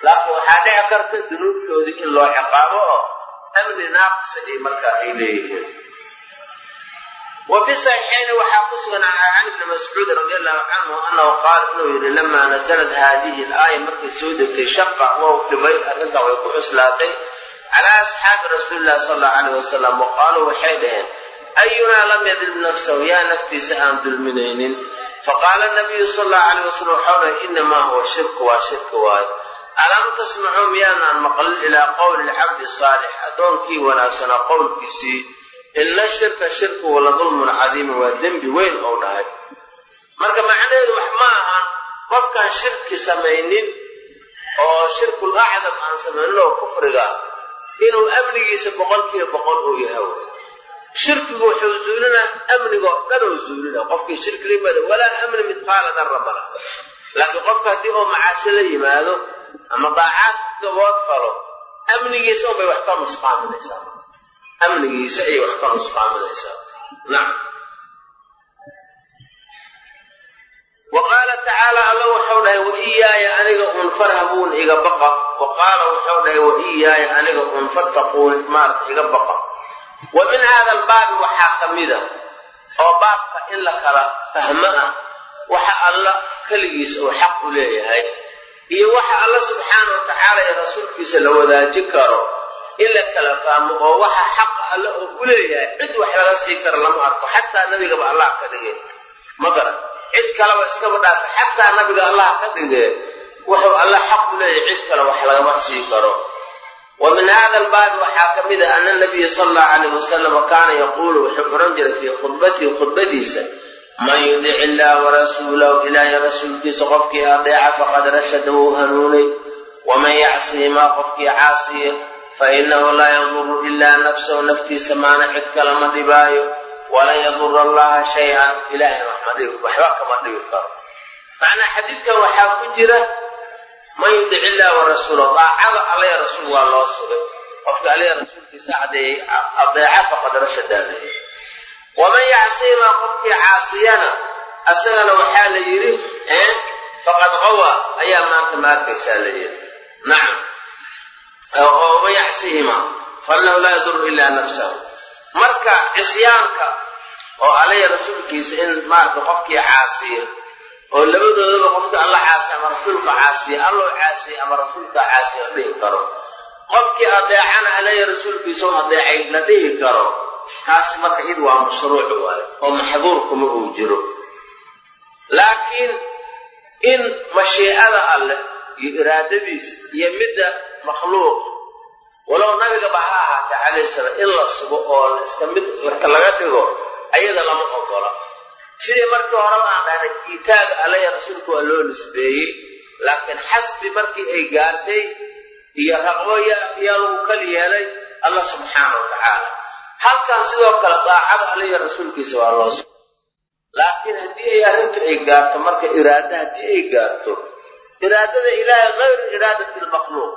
laakiin waxaa dhici karta dunuubtoodii in loo ciqaabo oo amni naaqisa ay markaa ay leeyihiin wa saxiixayni waxaa ku sugan can ibni mascuud radi allahu canhu anahu qaal inuu yidhi lamaa nasalat haadihi alaaya markay soo degtay shaqa wou dhibay arrintaa way ku xuslaatay cala asxaabi rasuuli illahi sal allahu alayh wasalam wa qaaluu waxay dhaheen ayunaa lam yadlib nafsahu yaa naftiisa aan dulminaynin? Faqaala nabiyu sal allahu alayh wasalam waxau dhahay inamaa huwa shirku waa shirki waayo. Alam tasmacuu miyaanaan maqlin ilaa qowli lcabdi saalix addoonkii wanaagsanaa qowlkiisii ina shirka shirkugu la dulmun cadiimun waa dembi weyn ou dhahay. Marka macnaheedu wax ma ahan qofkaan shirki samaynin oo shirkul acdam aan samaynin oo kufriga inuu amnigiisa boqolkiiba boqol uu yahay shirkigu wuxuu zuulinaa amnigoo dhan oo zuulina. Qofkii shirki la yimaado walaa amni midqaala darra mala laakiin qofka haddii oo macaasi la yimaado ama daacaad gabood falo amnigiisa unbay wax ka nusqaaminaysaa amnigiisa ayay wax ka nusqaaminaysaa nacam wa qaala tacaala alla wuxuu dhahay wa iyaaya aniga un farhabuun iga baqa. Wa qaala wuxuu dhahay wa iyaaya aniga un fattaquun maarata iga baqa. Wa min hada albaabi waxaa ka mida oo baabka in la kala fahmo ah waxa alla keligiisa uu xaq u leeyahay iyo waxa alla subxaana wa tacaala iyo rasuulkiisa la wadaajin karo in la kala fahmo oo waxa xaqa alla uu u leeyahay cid wax laga sii karo lama arko. Xataa nabigaba allah ka dhigay. Ma garan cid kaleba iskaba dhaafa xataa nabiga allah ka dhigee wuxuu alla xaq u leeyahay cid kale wax lagama sii karo. Wa min hada albaabi waxaa ka mid a ana nabiya sala allahu alayh wasalama kaana yaquulu wuxuu ohan jiray fii khudbatihi khudbadiisa man yudic illaah warasuulahu ilaahay rasuulkiisa qofkii adeeca faqad rashada wuu hanuunay. Waman yacsihimaa qofkii caasiya fa inahu laa yaduru ilaa nafsahu naftiisa maana cid kale dhibaayo walan yadura allaha shay-an ilaahay waxba kama dhibi karo macnaa xadiidkan waxaa ku jira man yudic illaah warasuulahu daacada allaya rasuul waa loo sugay qofka allaya rasuulkiisa adeeca faqad rashadaa leeyahy waman yacsihimaa qofkii caasiyana asagana waxaa la yidhi faqad qawa ayaa maanta ma arkaysaa la yidhi nacam waman yacsihimaa fainahu laa yaduru ilaa nafsahu marka cisyaanka oo alaya rasuulkiisa in maarata qofkii caasiya oo labadoodaba qofkii alla caasiya ama rasuulka caasiya alloo caasiya ama rasuulka caasiya la dhihi karo qofkii adeecana alaya rasuulkiisa u adeecay la dhihi karo taasi marka id waa mashruuc waayo oo maxduur kuma uu jiro laakiin in mashiicada alleh iyo iraadadiisa iyo midda makhluuq. Walow nabigaba ha ahaatee calayhi salaam in la sugo oo iska mid laga dhigo ayada lama ogola. Sidii markii horeba aan dhahnay iitaaga allaya rasuulka waa loo nisbeeyey laakiin xasbi markii ay gaartay iyo raqbo yaa lagu kal yeelay allah subxaana wa tacaala. Halkan sidoo kale daacada allaya rasuulkiisa waa loo sugo. Laakiin haddii ay arrintu ay gaarto marka iraada haddii ay gaarto iraadada ilaahay hayru iraadati lmakhluuq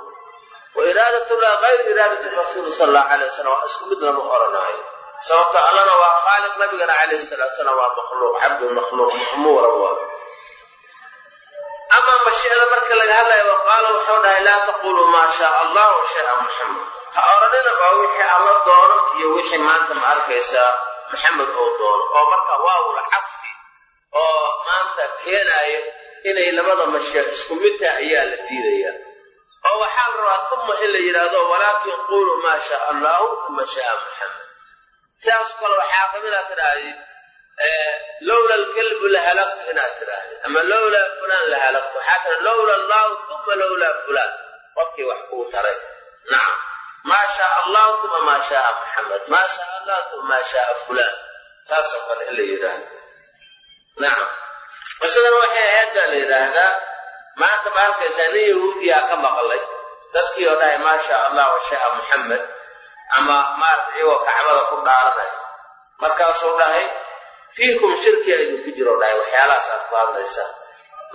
wa iraadatullah hayru iraadati rasuuli sala allahu alay wasalam waa isku mid lama oranaayo sababto allana waa khaaliq nabigana calayhi salaatu salaam waa makhluuq cabdu makhluuq maxmuura waa amaa marka laga hadlayo wa wuxuu dhahay laa taquluu maa shaa allah wa shaa muxamed ha oranina baa wixii alla doono iyo wixii maanta ma arkaysaa maxamed oo doono oo marka waawul cadfi oo maanta keenaayo inay labada mashiic isku mid tahay ayaa la diidaya oo waxaa la rabaa uma in la yidhaahdo walaakin quluu maa shaa allahu uma shaa muxamed sidaas kale waxaa ka mid aa tidhaahdid lowla alkalbu lahalagtu inaad tidhaahdid ama lowlaa fulaan lahalagtu waxaa tira lowla allahu uma lowlaa fulaan qofkii wax kuu taray nacam maa shaa allahu uma maa shaaa muxamed maa shaa allah uma maa shaaa fulaan saasoo kale in la yidhaahdo nacam qisadana waxay ahayd baa la yidhaahdaa maanta ma arkaysaa nin yahuudiyaa ka maqlay? Dadkii oo dhahay maa shaa allah wa shaa muxamed ama maarata iyagoo kacbada ku dhaaranaya markaasuu dhahay fiikum shirkiya idinku jiro dhahay waxyaalahaas aad ku hadlaysaa.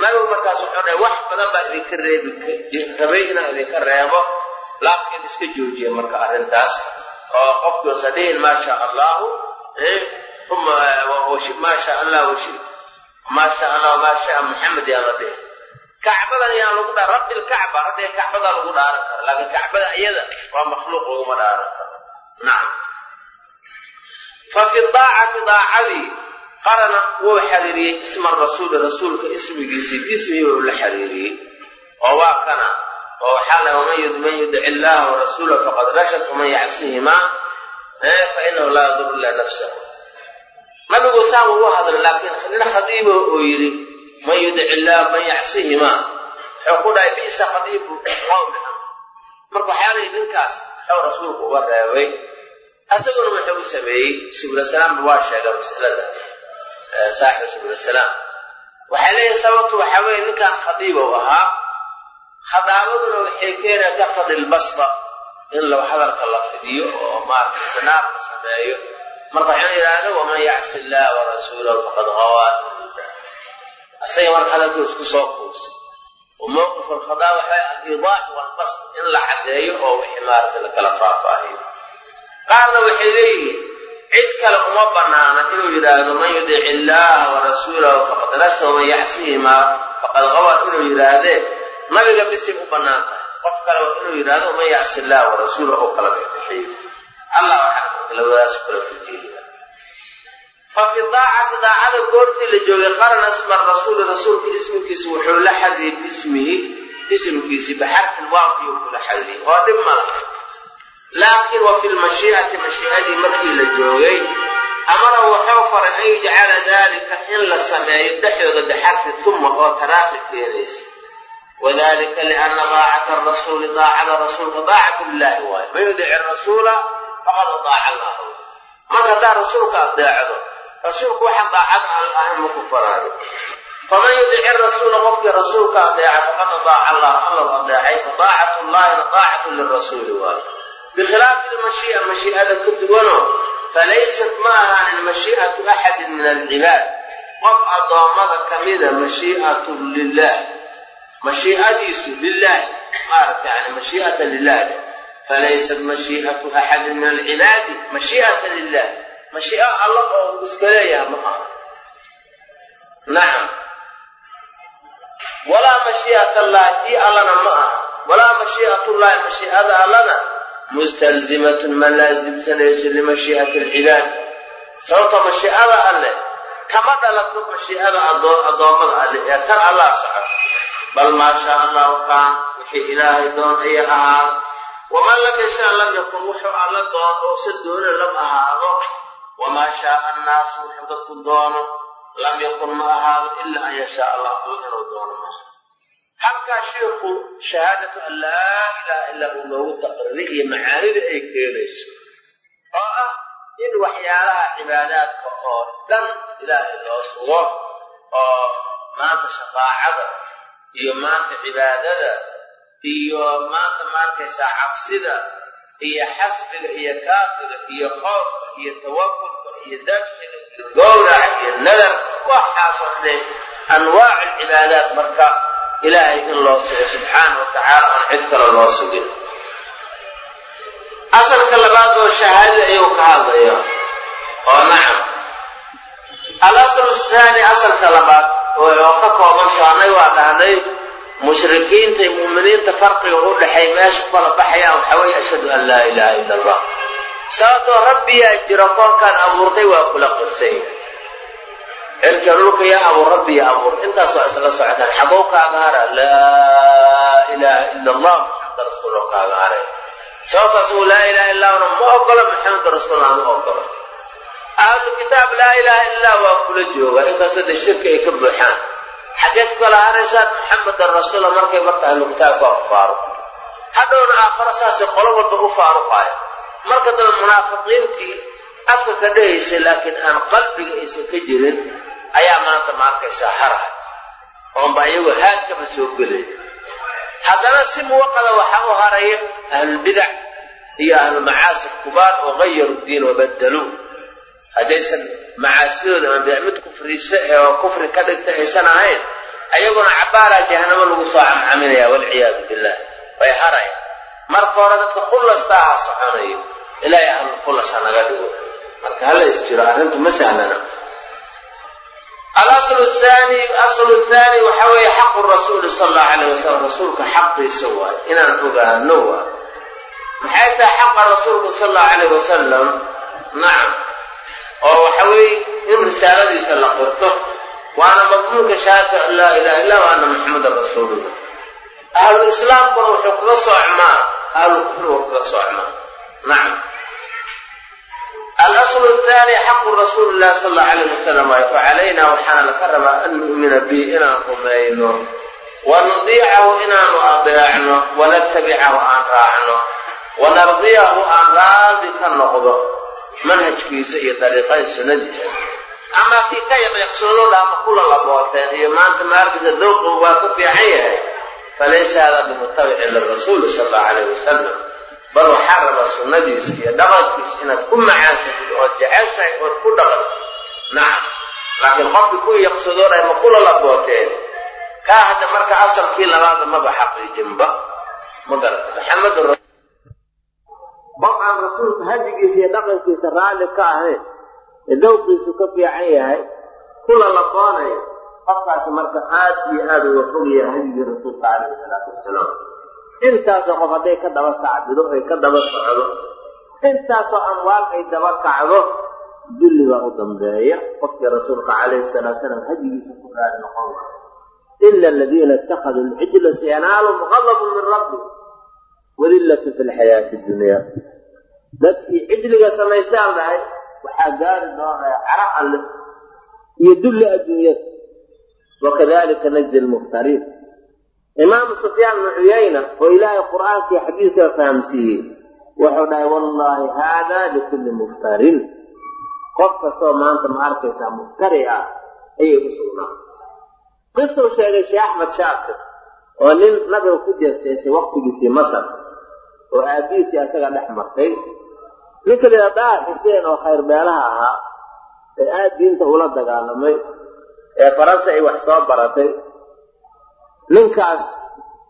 Nabigu markaas wuxuu dhahay wax badan baa idinka reebi rabay inaan idinka reebo laakiin iska joojiya marka arrintaas. Oo qofkii osa dhihin maa shaa allahu uma maa shaa allah washit maa shaa allah maa shaa muxamed yaa la dhihi kacbadan yaa lagu dhaa rabbi lkacba rabbi kacbadaa lagu dhaaran kara laakiin kacbada iyada waa makhluuq laguma dhaaran karo. Nacam fa fi daacati daacadii qarana wuu xiriiriyey isma rasuuli rasuulka ismigiisii bismii wuu la xiriiriyey. Oo waa kana oo waxaa la man yudic illaha warasuulahu faqad rashad waman yacsihimaa fa inahu laa yadur ila nafsahu. Nabigu saan ugu hadla laakiin nin khadiiba oo yidhi man yudic illaah man yacsihima wuxuu ku dhahay bisa khadiibu qawmi ah marka waxaa la yidhi ninkaas wuxuu rasuulku uga reebay asaguna wuxuu u sameeyey sublasalaamba waa sheega masaladaas saaxibu sublasalaam waxay leeyihiin sababtu waxaa weeye ninkan khadiiba u ahaa khadaabaduna waxay keenaya taqtadi lbasda in la hadalka la fidiyo oo maarata itinaabka sameeyo. Marka waxaan yidhaahda waman yacsi illaah warasuulahu faqad hawaa asaga marka hadalka isku soo kuusi oo mowqif alkhadaa waxay alidaax walbasd in la caddeeyo oo wixii maarata la kala faahfaahiyo. Qaarna waxay leeyihiin cid kale uma banaana inuu yidhaahdo man yudic illaaha warasuulahu faqad rashta waman yacsihimaa faqad hawaa inuu yidhaahdee nabiga bisay u bannaan tahay. Qof kale inuu yidhahdo man yacsi illah warasuulahu oo kala bixiyo allah waxaa labadaas kula fujeeya fa fi daacati daacada goortii la joogay qarana isma rasuuli rasuulka ismkiisa wuxuu la xadiyey bismihi ismkiisi bixarfi lwaaw iyuu kula xadiyey oo dhib ma laha. Laakiin wa fi lmashii'ati mashii'adii markii la joogay amara wuxuu faray an yujcala dalika in la sameeyo dhexdooda bixarfi uma oo taraaqi keenaysa. Wadalika liana daacata rasuuli daacada rasuulka daacatu lilahi waayo man yudic rasuula faqad adaaca allah marka haddaa rasuulka adeecdo rasuulku waxaan daacad aan ahayn maku faraayo faman yudici rasuula qofkii rasuulka adeeca faqad adaaca allah allow adeecay fadaacatu llahina daacatu lirasuuli waayo bikhilaafi lmashii'a mashii'ada ka duwanoo falaysat ma ahaanin mashii'atu axadin min alcibaad. Qof addoommada kamida mashii'atu lilah mashii'adiisu lilahi maarata yani mashii'ata lilahi falaysat mashii'atu axadin min alcibaadi mashii'ata lilah mashii'a alla oo iska leeyaha ma aha. Nacam walaa mashii'ata allahi tii allana ma aha. Walaa mashii'atullahi mashii'ada allana mustalzimatun ma laasimsanayso limashii'ati alcibaad sababta mashii'ada alle kama dhalato mashii'ada addoommada alle ee tan allah soco. Bal maa shaa allahu kaan wixii ilaahay doon aya ahaado waman lam yashaa lam yakun wuxuu alla doon ousa doonin lam ahaado wamaa shaaa annaasu wuxuu dadku doono lam yakun ma ahaado ilaa an yashaa allah uu inuu doono maaha halkaa sheikhu shahaadatu an laa ilaha illaa uu noogu taqriray iyo macaanida ay keenayso oo ah in waxyaalaha cibaadaadka oo dhan ilaahay loo sugo oo maanta shafaacada iyo maanta cibaadada iyo maanta maarkaysaa cabsida iyo xasbiga iyo kaafiga iyo qoofka iyo tawakulka iyo dabxiga iyo gowraca iyo nadar waxaasoo dhan anwaac alcibaadaat marka ilaahay in loo sugo subxaana wa tacaala aan cid kale loo sugin. Asalka labaad oo shahaadada ayuu ka hadlaya oo nacam. Alaslu thaani asalka labaad oo ka kooban soonay waa dhahnay mushrikiinta iyo mu'miniinta farqiga u dhexay meesha kala baxayaan waxaa weeye ashhadu an laa ilaaha ila allah sababtoo rabbiyaa jiro koonkaan abuurtay waa kula qirsan yahay cirka dhulka yaa abuur rabbiya abuur intaas waa isla socotaan xagow kaaga hara laa ilaaha ila allah maxameda rasuulo kaaga haray sababtaas uu laa ilaha illahuna ma ogolo maxameda rasuullah ma ogolo ahlu kitaab laa ilaha illah waa kula jooga inkastoo dee shirki ay ka buuxaan xaggeed ku kala haraysaan maxamedan rasuula markay marta ahlu kitaabka waa faaruq hadhowna aakharo saasay qolo walba u faaruqaaya marka dambe munaafiqiintii afka ka dhahaysay laakiin aan qalbiga aysan ka jirin ayaa maanta ma arkaysaa harahay oonba iyagoo haadkaba soo gelay. Haddana si muwaqada waxaa u haraya ahlulbidac iyo ahlulmacaasi kubaar oo gayaru diin wabadaluu haddaysan macaasidooda ama bidac mid kufriise ee oo kufri ka dhigta aysan ahayn ayaguna cabaaraa jahanamo lagu soo camcaminaya walciyaadu billah way haraya. Marka hore dadka khullastaa ha soconayo ilaahay ahlulkhullas ha naga dhigo. Marka hala is jiro arrintu ma sahlana. Alaslu thani aslu thani waxa weeye xaqu rasuuli sala allahu alayh wasalam rasuulka xaqiisa waayo inaan ogaano waayo maxay tahay xaqa rasuulku sala allahu alayh wasalam nacam oo waxa weeye in risaaladiisa la qirto waana madmuunka shahaadata an laa ilaha illa wa ana maxamedan rasuulullah ahlu islaamkuna wuxuu kaga soocmaa ahlu kufri wuu kaga soocmaa nacam alasl athani xaqu rasuuli llahi sal allau alayh wasalam waayo facalayna waxaana laka rabaa an nu'mina bi inaan rumayno wanudiicahu inaanu adeecno wanatabicahu aan raacno wanardiyahu aan raadi ka noqdo manhajkiisa iyo dariiqada sunnadiisa amaa kii ka yaqyaqsoodo dhaama kula labooteen iyo maanta maarkiisa dawqu waa ku fiican yahay falaysa hada bimutabicin lirasuuli sal allau alayh wasalam bal waxaa rabaa sunnadiisa iyo dhaqankiisa inaad ku macaansatid ood jeceshahay ood ku dhaqantid nacam laakiin qofkii ku yaqsadoo dhahay ma kula labooteen. Kaa hadda marka asalkii labaada maba xaqiijinba. Ma garata maxamed qof aan rasuulka hadigiisa iyo dhaqankiisa raalli ka ahayn ee dawqiisu ka fiican yahay kula laboonaya qofkaasi marka aad iyo aad uga fog yahay hadigii rasuulka calayhi salaatu wasalaam intaasoo qof hadday ka daba sacbido ay ka daba socdo intaasoo amwaal ay daba kacdo dulli baa u dambeeya. Qofkii rasuulka calayhi salaatu salaam hadigiisa ku raali noqon karo ila aladiina ittakhaduu lcijla sayanaalum qadabun min rabbi wadillatu fi lxayaati dunya. Dadkii cijliga samaystaan dhahay waxaa gaari doonaya cara alle iyo dulli adduunyada. Wakadalika najzi lmuftariin imaamu sufyaan bnu cuyayna oo ilaahay qur'aankii xadiidka fahamsiiyey wuxuu dhahay wallaahi haada likulli muftarin. Qof kastoo maanta ma arkaysaa muftari ah ayay u sugnaa. Qisuu sheegay sheekh axmed shaakir oo nin nabiga ku jeesteysay waktigiisii masar oo aabihiisii asaga dhex martay ninka lida daar xuseen oo khayr beelaha ahaa ee aad diinta ula dagaalamay ee faransa ay wax soo baratay ninkaas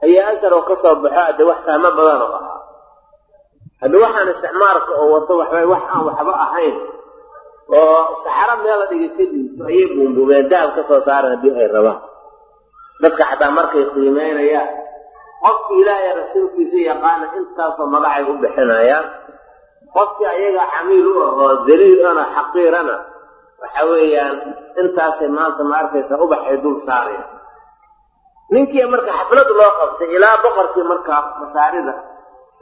ayaa asaroo ka soo baxo hadde wax fahmo badan oo ahaa. Haddi waxaan isticmaalka oo wato waxbay wax aan waxba ahayn oo saxaro meel la dhigay kadib ayay buunbumeen dahab ka soo saareen haddii ay rabaan. Dadka xataa markay qiimeynayaan qofki ilaahay rasuulkiisa yaqaana intaasoo magacay u bixinayaan qofkii ayaga camiil u ahoo daliil ana xaqiirana waxa weeyaan intaasay maanta ma arkaysa ubaxay dul saaraya ninkii marka xaflad loo qabtay ilaa boqorkii marka masaarida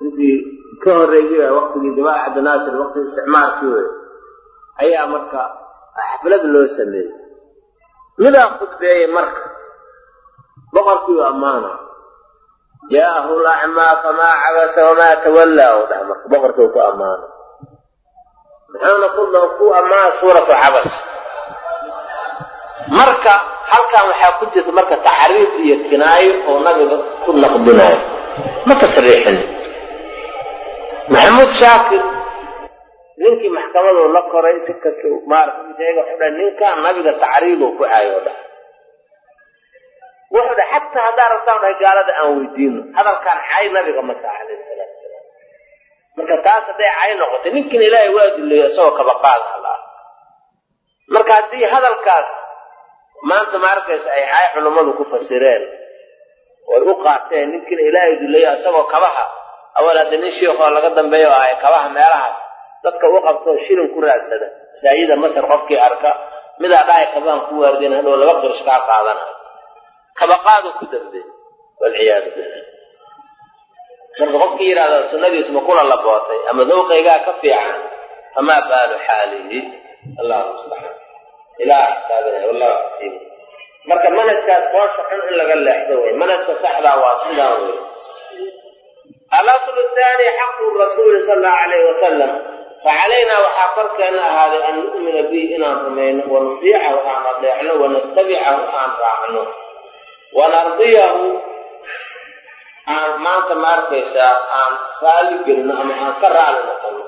intii ka horreeyey waktigii jabaal cabdinaasir waqtigii isticmaalkii wey ayaa marka xaflad loo sameeyey midaa khudbeeyey marka boqorkii ammaana jaa'ahu lacmaa famaa cabasa wamaa tawallaa u dhaha marka boqorkii ku ammaana muxuuna ku ku ammaana suuratu cabas marka halkan waxaa ku jirta marka taxriif iyo kinaayo oo nabiga ku naqdinayo ma tasriixin? Maxamuud shaakir ninkii maxkamadu la koray si kasta maarataga wuxuu ninkan nabiga tacriibo ku caayo dhah wuxuu dhahay xataa haddaan rabtaan dhahay gaalada aan weydiino hadalkaan cay nabiga ma taha salaatu salaam. Marka taas hadday cay noqotay ninkin ilaahay waa duleeyo isagoo kabaqaada halaa marka haddii hadalkaas maanta ma ay cay culummadu ku fasireen. Oy u qaateen ninkiina ilaahay duleeyo isagoo kabaha. Awal hadda nin shiikoo laga dambeeyo ahay kabaha meelahaas dadka u qabtoo shilin ku raadsada. Masaajida masar qofkii arka midaa dhahay kabahan ku waarden hadhow laba qirish kaa qaadana kabaqaadu ku dambeey walciyaadu billah. Marka qofkii yidhahda sunnadiis ma kula labootay ama dawqaygaa ka fiican famaa baalu xaalihi? Allahu mustacaan ilaah xisaabinaya wallahu xasiib marka manhajkaas qoosha xun in laga leexdo wey manhajka saxdaa waa sidaa wey alaslu thaani xaqu rasuuli sal allahu alayhi wasalam facalaynaa waxaa korkeena ahaaday an nu'mina bihi inaan rumayno wanudiicahu aan adeecno wanatabicahu aan raacno wanardiyahu aan maanta ma arkaysaa aan raali gelino ama aan ka raali noqono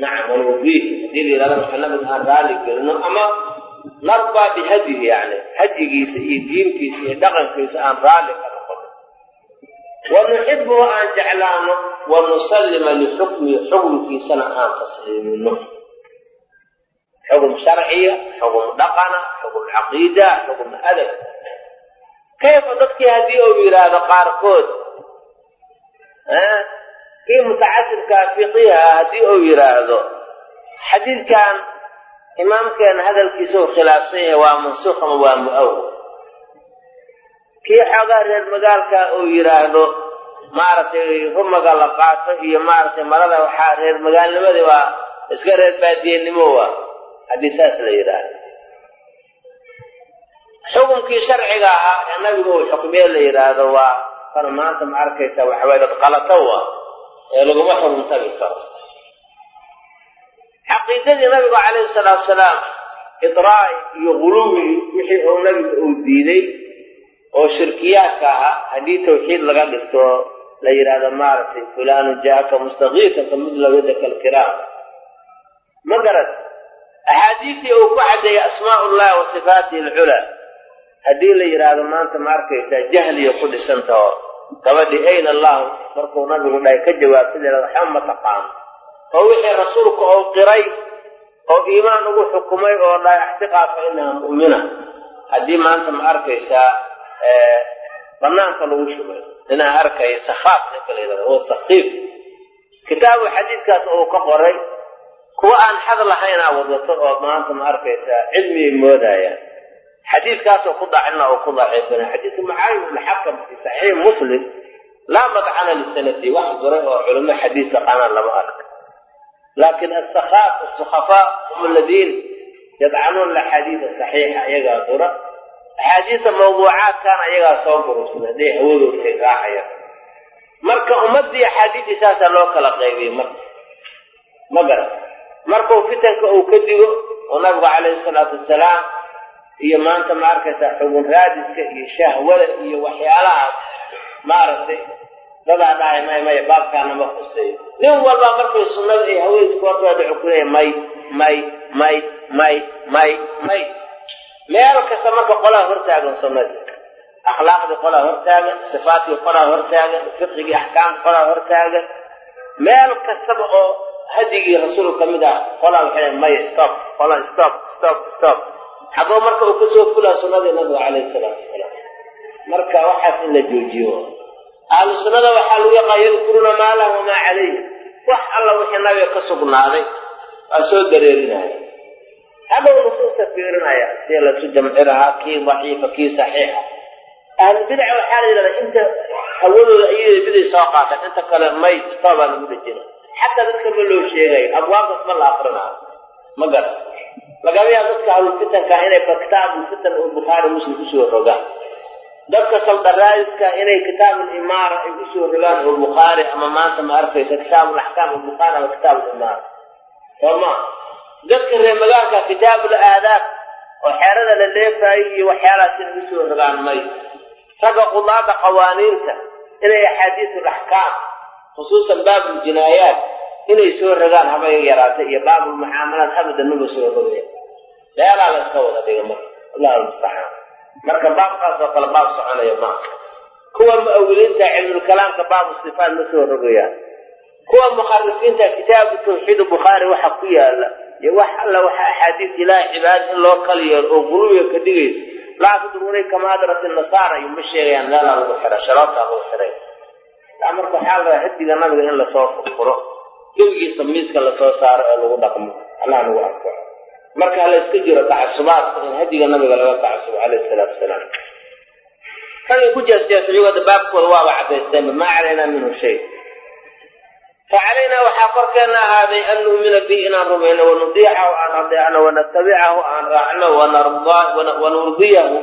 nacam wanudiih haddii la yidhahda waxa nabiga aan raali gelino ama narbaa bihadihi yani hadigiisa iyo diintiisa iyo dhaqankiisa aan raali ka noqono wanuxibuhu aan jeclaano wanusallima lixukmihi xukumkiisana aan tasliimino. Xukum sharciya xukum dhaqana xukum caqiida xukum adab. Kayfa dadkii haddii uu yidhaahdo qaarkood kii mutacasibkaa fiqiha haddii uu yidhaahdo xadiidkan imaamkeena hadalkiisa khilaafsan yahay waa mansuuq ama waa mu'awal kii xoogaa reer magaalka uu yidhaahdo maaragtay rumaga la qaato iyo maaragtay marada waxaa reer magaalnimadii waa iska reer baadiyenimo waa haddii saas la yidhaahdo xukumkii sharciga ahaa ee nabigu uu xukmiye la yidhaahdo waa kana maanta ma arkaysa waxaway dad qalata wa ee laguma xurumtagi karo caqiidadii nabigu calayhi salaatu salaam idraa'i iyo guluwigii wixii uu nabigu uu diiday oo shirkiyaadka ahaa haddii tawxiid laga dhigto la yidhaahdo maaragtay fulaanu jaaka mustakiikan ka mid lawadaka alkiraam ma garat axaadiistii uu ku caddeeyay asmaa ullahi wa sifaatihi alculaa haddii la yidhaahdo maanta ma arkaysaa jahliya ku dhisantaho gabadhii ayna allahu markuu nabigu dhahay ka jawaabtadeeda waxba ma taqaano oo wixii rasuulku ou qiray oo iimaan ugu xukumay oo dhahay ixtiqaa fa inaha mu'mina haddii maanta ma arkaysaa banaanka lagu shubay inaa arkaya sakhaaf ninka la yidhahdo huwa sakiif kitaabu xadiidkaas uu ka qoray kuwa aan xad lahaynaa wadato oo maanta ma arkaysaa cilmiyay moodayaan. Xadiidkaasoo ku dacina oo ku daciifina. Xadiidka mucaawim ibn xakam fi saxiix muslim laa madcana lisanati wax duray oo culimo xadiid taqaanaan lama arka laakin asakhaaf asukafaa hum aladiin yadcanuuna axaadiida saxiixa iyagaa dura axaadiista mawduucaadkaana iyagaa soo gurubsada hadday hawadooda ay raacayaan marka ummadii axaadiidii saasaa loo kala qaybiyey marka ma garan markuu fitanka uu ka digo oo nabigu calayhi salaatu wasalaam iyo maanta ma arkaysaa xubun raadiska iyo shahwada iyo waxyaalahaas maaragtay dadaa dhahay may maya baabkaana ma khuseeyo nin walba markay sunnada ay haweenka hortooda wuxuu ku leeyahy may may may may may may. Meel kasta marka qolaa hortaagan sunnadii akhlaaqdii qolaa hortaagan sifaatkii qolaa hortaagan fiqigii axkaamka qolaa hortaagan meel kastaba oo hadigii rasuulka ka mid ah qolaa waxay maya stop qolaa stop stop stop. Xagoo marka uu ka soo fulaa sunnadii nabiga calayhi salaatu wasalaam marka waxaas in la joojiyo ahlu sunnada waxaa lagu yaqaan yadkuruuna maa lahu wamaa calayh wax alla wixii nabiga ka sugnaaday waa soo dareerinaya hadhow nusuusta fiirinaya si lasu jamci kii daciifa kii saxiixa. Ahlubidaca waxaa la yidhahdaa inta hawadooda iyada biday soo qaataan inta kale may stoobaa lagu dhejina xataa dadka ma loo sheegayo abwaabtaas ma la akrinaayo ma garan lagama yaaba dadka ahlulfitanka inay kitaabulfitan oo bukhaari muslim ku soo rogaan dadka saldaraaiska inay kitaabulimaara ay ku soo rogaan oo bukhaari ama maanta ma arkaysa kitaabulaxkaam oo bukhaari ama kitaabulimaara soo maa dadka reer magaalka kitaabul aadaab oo xeerada la leefaayo iyo waxyaalahaas inay u soo rogaan may. Ragga qudaada qawaaniinta inay axaadiisul axkaam khusuusan baabuljinaayaat inay soo rogaan haba yaraatay iyo baabulmucaamalaat abadan maba soo rogaya meelaa la iska wada dhiga marka. Allahu almustacaan marka baabkaas oo kale baab soconaya maaha kuwa mu'awiliinta cilmulkalaamka baabu sifaat ma soo rogayaan. Kuwa mukharifiinta kitaabu tawxiid bukhaari waxa ku yaalla iyo wax alla waxa axaadiis ilaahay cibaada in loo kala yeelo oo gulubiga ka dhigaysa. Laa tudrunay kama adrati nasaara iyo ma sheegayaan meelaa lagu xira sharoobtaa lagu xiray marka waxaa la hadiga nabiga in la soo furfuro. Gebigiisa miiska la soo saaro ee lagu dhaqmo. Allah nagu anfaco marka hala iska jiro tacasubaadka in hadiga nabiga laga tacasubo calayhi salaatu wasalaam ragii ku jeesjeesa iyagoo dabaabkooda waaba cadaysteenba maa calaynaa minhu shay. Fa calaynaa waxaa korkeenna ahaaday an nu'mina bihi inaan rumayno wanudiicahu aan adeecno wanatabicahu aan raacno wanurdiyahu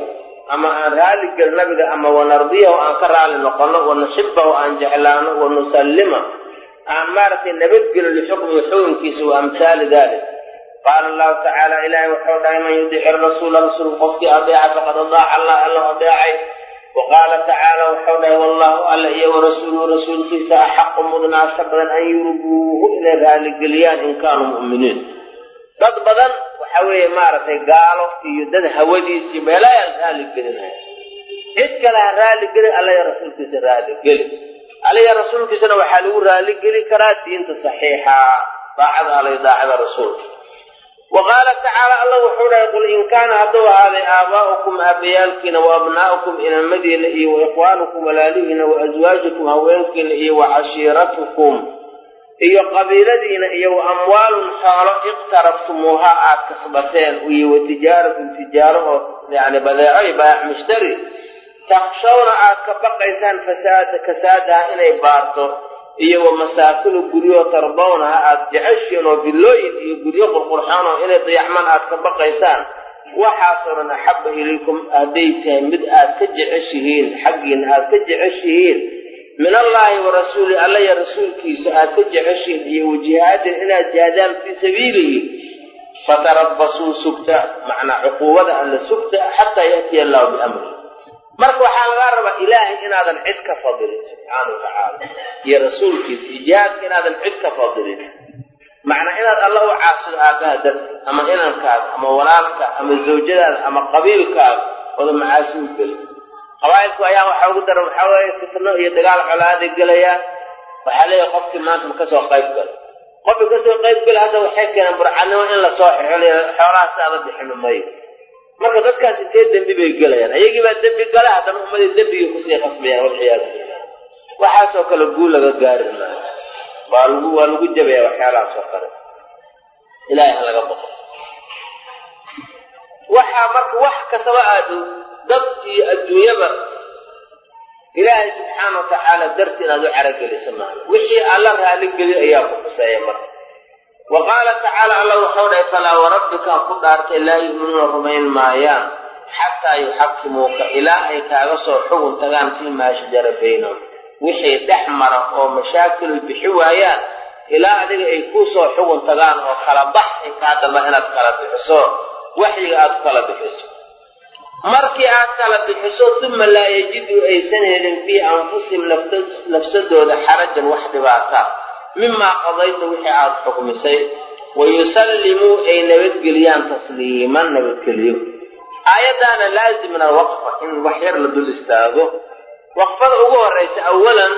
ama aan raali nabiga ama wanardiyahu aan ka raali noqono wanuxibahu aan jeclaano wanusallima aan maaragtay nabadgelo lixukmihi xukunkiisa wa amhaali dalik qaala allahu tacaala ilaahay wuxuu dhahay man yudici rasuula rasuulku qofkii adeeca faqad adaaca allah alla adeecay wa qaala tacaala wuxuu dhahay wallahu alla iyo warasuuluhu rasuulkiisa axaqu mudnaasa badan an yurduuhu inay raaligeliyaan in kaanuu mu'miniin dad badan waxa weeye maaragtay gaalo iyo dad hawadiisii meelaayaan raaligelinaya cid kale ha raaligelin alla iyo rasuulkiisa raaligeli alla iyo rasuulkiisana waxaa lagu raaligeli karaa diinta saxiixa daacada alla iyo daacada rasuulka wa qaala tacaala alla wuxuu dhahay qul in kaana hadduu ahaaday aabaa'ukum aabayaalkiina wa abnaa'ukum inamadiina iyo wa ikhwaanukum walaalihiina wa aswaajukum haweenkiina iyo wa cashiiratukum iyo qabiiladiina iyo wa amwaalun xoolo iqtaraftumuuha aad kasbateen iyo wa tijaaratun tijaaro oo yani badeeco iyo baayac mushtari takshawna aad ka baqaysaan fasaada kasaadaha inay baarto iyo wa masaakinu guryo tardawnaha aada jeceshiin oo villooyin iyo guryo qurqurxoon oo inay dayacmaan aad ka baqaysaan waxaasoo dhan axabba ilaykum hadday tahay mid aad ka jeceshihiin xaggiina aad ka jeceshihiin. Min allaahi wa rasuuli alla ya rasuulkiisa aad ka jeceshihiin iyo wajihaadin inaad jihaadaan fii sabiilihi. Fatarabbasuu sugta macnaa cuquubada alla sugta xataa ya'tiya allahu biamri marka waxaa lagaa rabaa ilaahay inaadan cid ka fadilin subxaana wa tacaala iyo rasuulkiisa iyo jihaadka inaadan cid ka fadilin. Macnaa inaad alla u caasido aabbaha darti ama inankaaga ama walaalka ama zawjadaada ama qabiilkaaga wada macaasi u geli qabaa'ilku ayaa waxaa ugu daran waxaa weeye fitno iyo dagaal colaaday gelayaan waxaa leeyahay qofkii maanta ma ka soo qayb gala qofkii ka soo qayb gala hadda waxay keeneen burcadnimo in la soo xixoliy xoolahaas aada bixino mayo marka dadkaas intee dembi bay gelayaan ayagii baa dembi gala haddana ummadii dembigii ku sii qasbayaan walciyaadu waxaasoo kale guul laga gaari maayo. Waa lagu waa lagu jabaya waxyaalahaas oo kale. Ilaahay ha laga baqo waxaa marka wax kastaba aada dad iyo adduunyaba ilaahay subxaana wa tacaala darti inaad u carageliso maana wixii alla raaligeliyo ayaa ku xuseeya marka wa qaala tacaala alla wuxuu dhahay falaa warabbikaan ku dhaartay laa yu'minuuna rumayn maayaan xataa yuxakimuuka ilaa ay kaaga soo xugun tagaan fiimaa shajara baynahum wixii dhex mara oo mashaakilu bixi waayaan ilaa adiga ay kuu soo xugun tagaan oo kala bax ay kaa dalba inaad kala bixiso waxyiga aad kala bixiso markii aad kala bixiso uma laa yajidu aysan helin fii anfusihim nafsadooda xarajan wax dhibaata mimaa qadayta wixii aad xukmisay wa yusallimuu ay nabadgeliyaan tasliiman nabadgeliyo. Aayaddaana laazim min alwaqfa in wax yar la dul istaago. Waqfada ugu horaysa awalan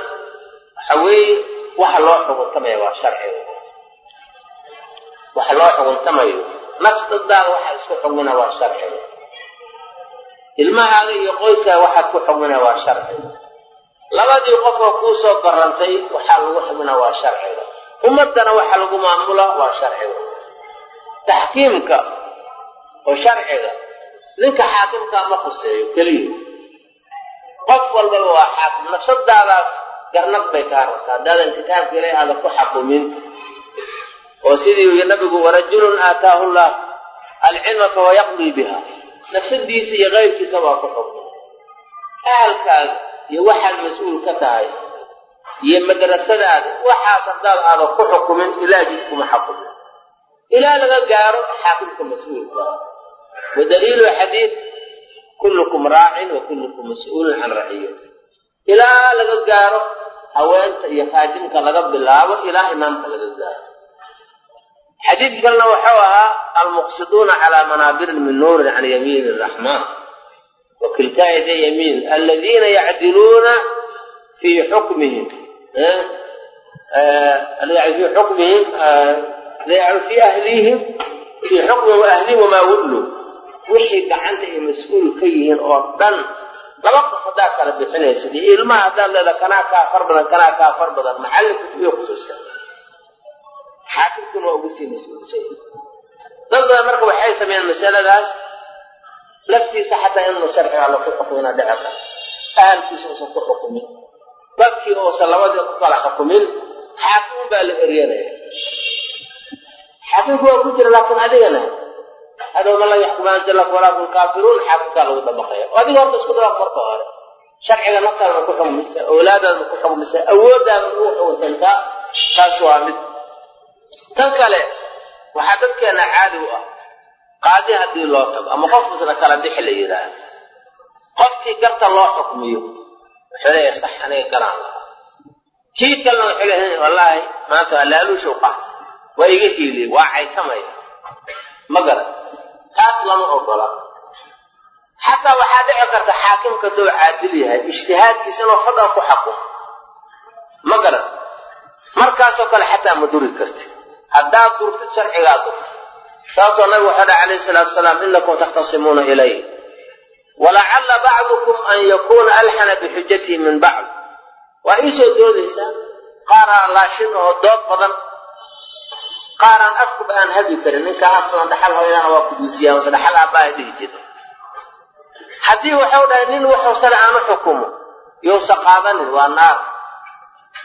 waxa weeye waxa loo xuguntamaya waa sharciga waxa loo xuguntamayo nafsadaada waxa isku xugmina waa sharciga ilmahaaga iyo qoyskaaga waxaad ku xugmina waa sharciga labadii qofoo kuu soo garantay waxaa lagu xugmina waa sharciga. Ummadana waxa lagu maamula waa sharciga. Taxkiimka oo sharciga ninka xaakimkaa ma khuseeyo keliya qof walbaba waa xaakim. Nafsadaadaas garnaq bay kaa rabtaa haddaadan kitaabka ilahi aadan ku xakumin oo sidii nabigu warajulun aataahu llah alcilma fahuwa yaqdii biha. Nafsadiisa iyo keyrkiisa waa ku xukmin ahalkaaga iyo waxaad mas'uul ka tahay iyo madrasadaada waxaas haddaad aadan ku xukumin ilaa jidkuma xakumin. Ilaa laga gaaro xaakimka mas'uulka. Wa daliilu xadiid kullukum raacin wa kullukum mas'uulun can raciyati ilaa laga gaaro haweenta iyo khaadimka laga bilaabo ilaa imaamka laga gaaro. Xadiid kalena waxau ahaa almuqsiduuna calaa manaabirin min nuurin can yamiin araxmaan wa kiltaa yaday yamiin aladiina yacdiluuna fii xukmihim fii xukmihim fii ahlihim fii xukmihim wa ahlihim wamaa wullu wixii gacanta ay mas'uul ka yihiin oo dhan laba qof haddaad kala bixinaysid iyo ilmaha haddaad leedaha kanaa kaa far badan kanaa kaa far badan macalinku iyo khusuusan xaakimkuna waa ugu sii masaladaas laftiisa xataa inuu sharciga alla ku xukumina ahalkiisa uusan ku xukumin. Dadkii uusan labadii ku kala xukumin xaakimun baa la eryanaya. Xaakimku waa ku jira laakiin adigana hadow man lam yaxkum anzalak walaakum kaafiruun xaakimkaa lagu dabaqaya. Adiga horta isku dabaq marka hore. Sharciga naftaadana ku xukmisa awlaadaadana ku xukmisa awooddaadana ugu xukuntantaa taas waa mid. Tan kale waxaa dadkeena caadi u ah qaadi haddii loo tago. Ama qof misna kala bixi la yidhaahdo qofkii garta loo xukmiyo wuxuu leeyahay sax aniga garaan lahaa. Kii kalena wuxuu leeyahay wallaahi maanta waa laaluusha u qaatay. Waa iga hiiliyey waa caytamaya ma garan taas lama ogola. Xataa waxaa dhici karta xaakimka doo caadil yahay ijtihaadkiisa inuu fadal ku xakumo ma garan markaasoo kale xataa ma duri karti haddaad durtid sharcigaa durta sababtoo nabigu wuxuu dhaha calayhi salaatu wasalaam inakum takhtasimuuna ilay walacalla bacdukum an yakuuna alxana bixujatihi min bacd. Waa iisoo doodaysaa qaaraan laashin oo dood badan qaaraan afkuba aan hadli karin ninkaan afkulan dhaxal hooyadana waa kuduusiyaa mase dhaxal aabbaha dhihi jira haddii waxau dhahay nin waxuu sare aanu xukumo yousa qaadanin waa naar.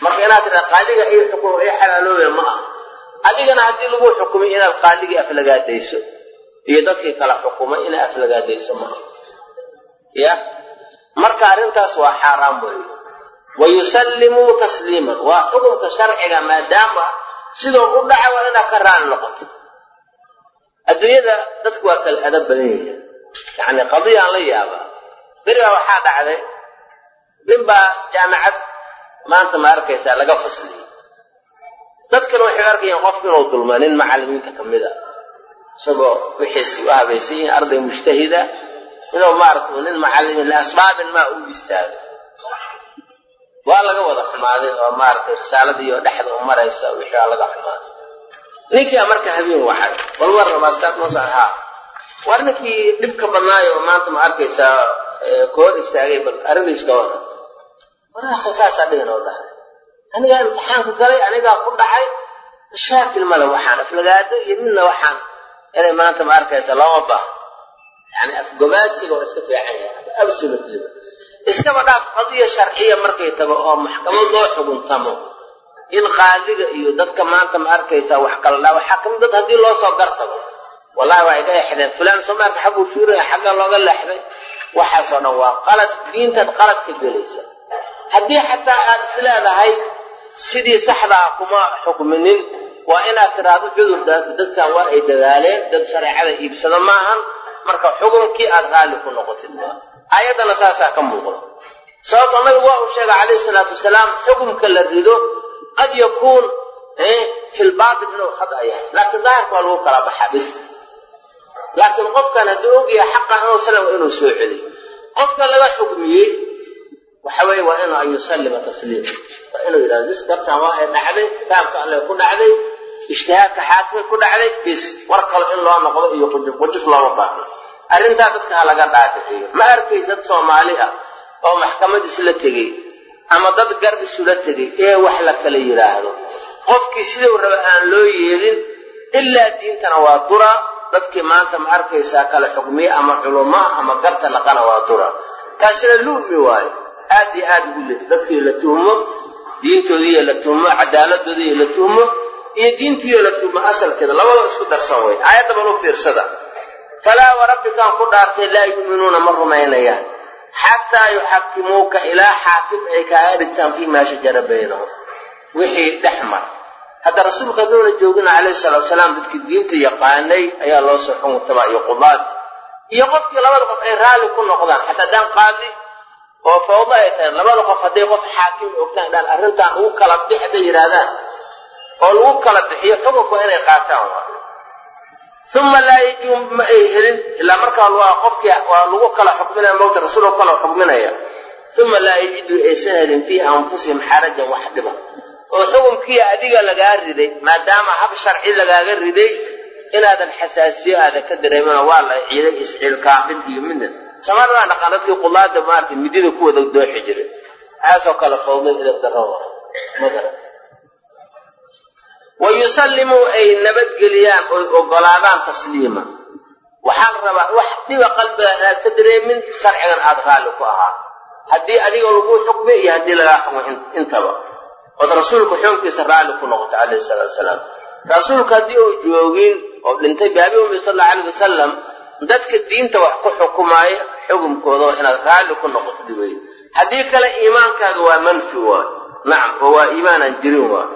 Marka inaad tidhaa qaaliga ii xukumo ii xalaaloobaya ma aha adigana haddii lagu xukumay inaad qaaligii aflagaadayso iyo dadkii kala xukumay inaad aflagaadayso ma aha. Ya? Marka arrintaas waa xaaraam weeye wayusallimuu tasliiman. Waa xukumka sharciga maadaama sidoo u dhaca waa inaad ka raali noqoto. Adduunyada dadku waa kala adab badan yihiin. Yacni qadiyaan la yaabaa berigaa waxaa dhacday. Nin baa jaamacad maanta ma arkaysaa laga fasliyey dadkana waxay arkayeen qofku inuu dulma nin macallimiinta ka mid a. Isagoo wixiisi u habaysan yihiin arday mujtahida inuu maaragta nin macallimin liasbaabin maa u istaago waa laga wada xumaaday oo maaragtay risaaladii oo dhexda u maraysa wixii waa laga xumaaday ninkia marka habeen waxay bal war rabaastaad noo socda haa. War ninkii dhibka badnaayo maanta ma arkaysaa ka hor istaagay bal arrintiis ka wada. War saasaa dhihin oo dhahay anigaa imtixaanka galay anigaa ku dhacay mashaakil male waxaan aflagaado iyo midna waxaan inay maanta ma arkaysa looma baaho yani afgobaadsiga waa iska fiican yahay absolutely. Iskaba dhaaf qadiya sharciya markay tago oo maxkamad loo xuguntamo in qaadiga iyo dadka maanta ma arkaysaa wax kala dhaa waxaa ka mid dad haddii loo soo gar tago. Wallahi waa iga exdeen fulaan soomaalka xagguu fiiraya xagga looga leexday? Waxaasoo dhan waa qalad diintaad qalad ka gelaysa. Haddii xataa aad is leedahay sidii saxdaa kuma xukminin. Waa inaad tidhaahdo cudur dadkan waa ay dadaaleen dad shareecada iibsado maahan. Marka xukunkii aad raalli ku noqotid aayaddana saasaa ka muuqda. Sababto nabigu waa uu sheegay calayhi salaatu wasalaam xukumka la rido qad yakuun fi lbaatil inuu khada yahay laakiin daahirka waa lagu kala baxaa bis. Laakiin qofkan hadduu ogyahay xaqa inuu salam inuu soo celiyo. Qofka laga xukmiyey waxa weeye waa inuu an yusallima tasliima waa inuu yidhahdo bis dartan waa ay dhacday kitaabka alle ku dhacday ijtihaadka xaakimay ku dhacday bis war kalo in loo noqdo iyo qujuf qujuf looma baahno arrintaa dadka ha laga dhaadhiciyo ma arkaysa dad soomaali ah oo maxkamad isla tegey ama dad gar isula tegey ee wax la kala yidhaahdo qofkii siduu raba aan loo yeelin ilaa diintana waa dura. Dadkii maanta ma arkaysaa kala xukmiye ama culuma ama garta naqana waa dura. Taasina lu'mi waayo aad iyo aad ugu leta dadkii la tuhmo diintoodiiyo la tuhmo cadaaladoodiiyo la tuhmo iyo diintiiyo la tuhmo asalkeeda labadoo isku darsan way. Aayadda bal u fiirsada. Falaa warabbikaan ku dhaartay laa yu'minuuna ma rumaynayaan. Xataa yuxakimuuka ilaa xaakim ay kaaga dhigtaan fiimaa shajara baynahum. Wixii dhex mar. Hadda rasuulka hadduuna joogina calayhi salaatu wasalaam dadkii diinta yaqaanay ayaa loo soo xuntamaa iyo qudaad iyo qofkii labada qof ay raalli ku noqdaan xataa haddaan qaadi oo fawdo ay tahay labada qof hadday qof xaakim ogtaan dhaan arrintan ugu kala bix hadday yidhaahdaan oo lagu kala bixiyo xukunku inay qaataan uma laa yajuu ma ay helin ilaa markaa waa qofkii waa lagu kala xukminaya mawta rasuulku kala xukminaya. Uma laa yajiduu aysan helin fii anfusihim xarajan wax dhiba oo xukumkii adiga lagaa riday maadaama hab sharci lagaaga riday inaadan xasaasiyo aadan ka dareemino waa la ciiday isciilkaafid iyo midna somaali waa dhaqaan dadkii qulaada maarata midida ku dooxi jiray. Taasoo kale fawdo idab daro wa yusallimuu ay nabadgeliyaan oy ogolaadaan tasliima. Waxaa la rabaa wax dhiba qalbiga inaad ka dareemin sharcigan aada raalli ku ahaa. Haddii adiga lagu xukmi iyo haddii lagaa xukmo intaba. Ood rasuulku xukunkiisa raalli ku noqoto calayhi salaatu wasalaam rasuulku haddii uu joogin oo dhintay baabi umi sal allau alayh wasalam dadka diinta wax ku xukumaayo xukumkooda waa inaad raalli ku noqotid wey haddii kale iimaankaaga waa manfi waay nacam oo waa iimaanaan jirin waay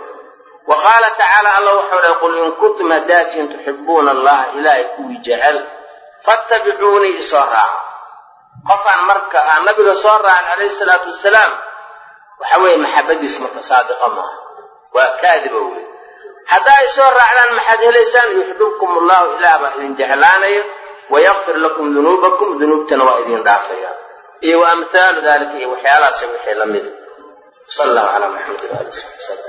wa qaala tacaala alla wuxuu dhahay qul in kuntum hadaatiin tuxibuuna allaha ilaahay kuwii jecel. Fattabicuunii isoo raaca qofaan marka aan nabiga soo raacin calayhi salaatu wasalaam waxa weeye maxabadiis marka saadiqa maaha waa kaadiba wey haddaa isoo raacdaan maxaad helaysaan yuxbibkum allahu ilaah baa idin jeclaanaya wayakfir lakum dunuubakum dunuubtana waa idin dhaafaya. iyo wa amhaalu dalika iyo waxyaalahaas wixii la mida sal allahu calaa maxamedin waali wasalam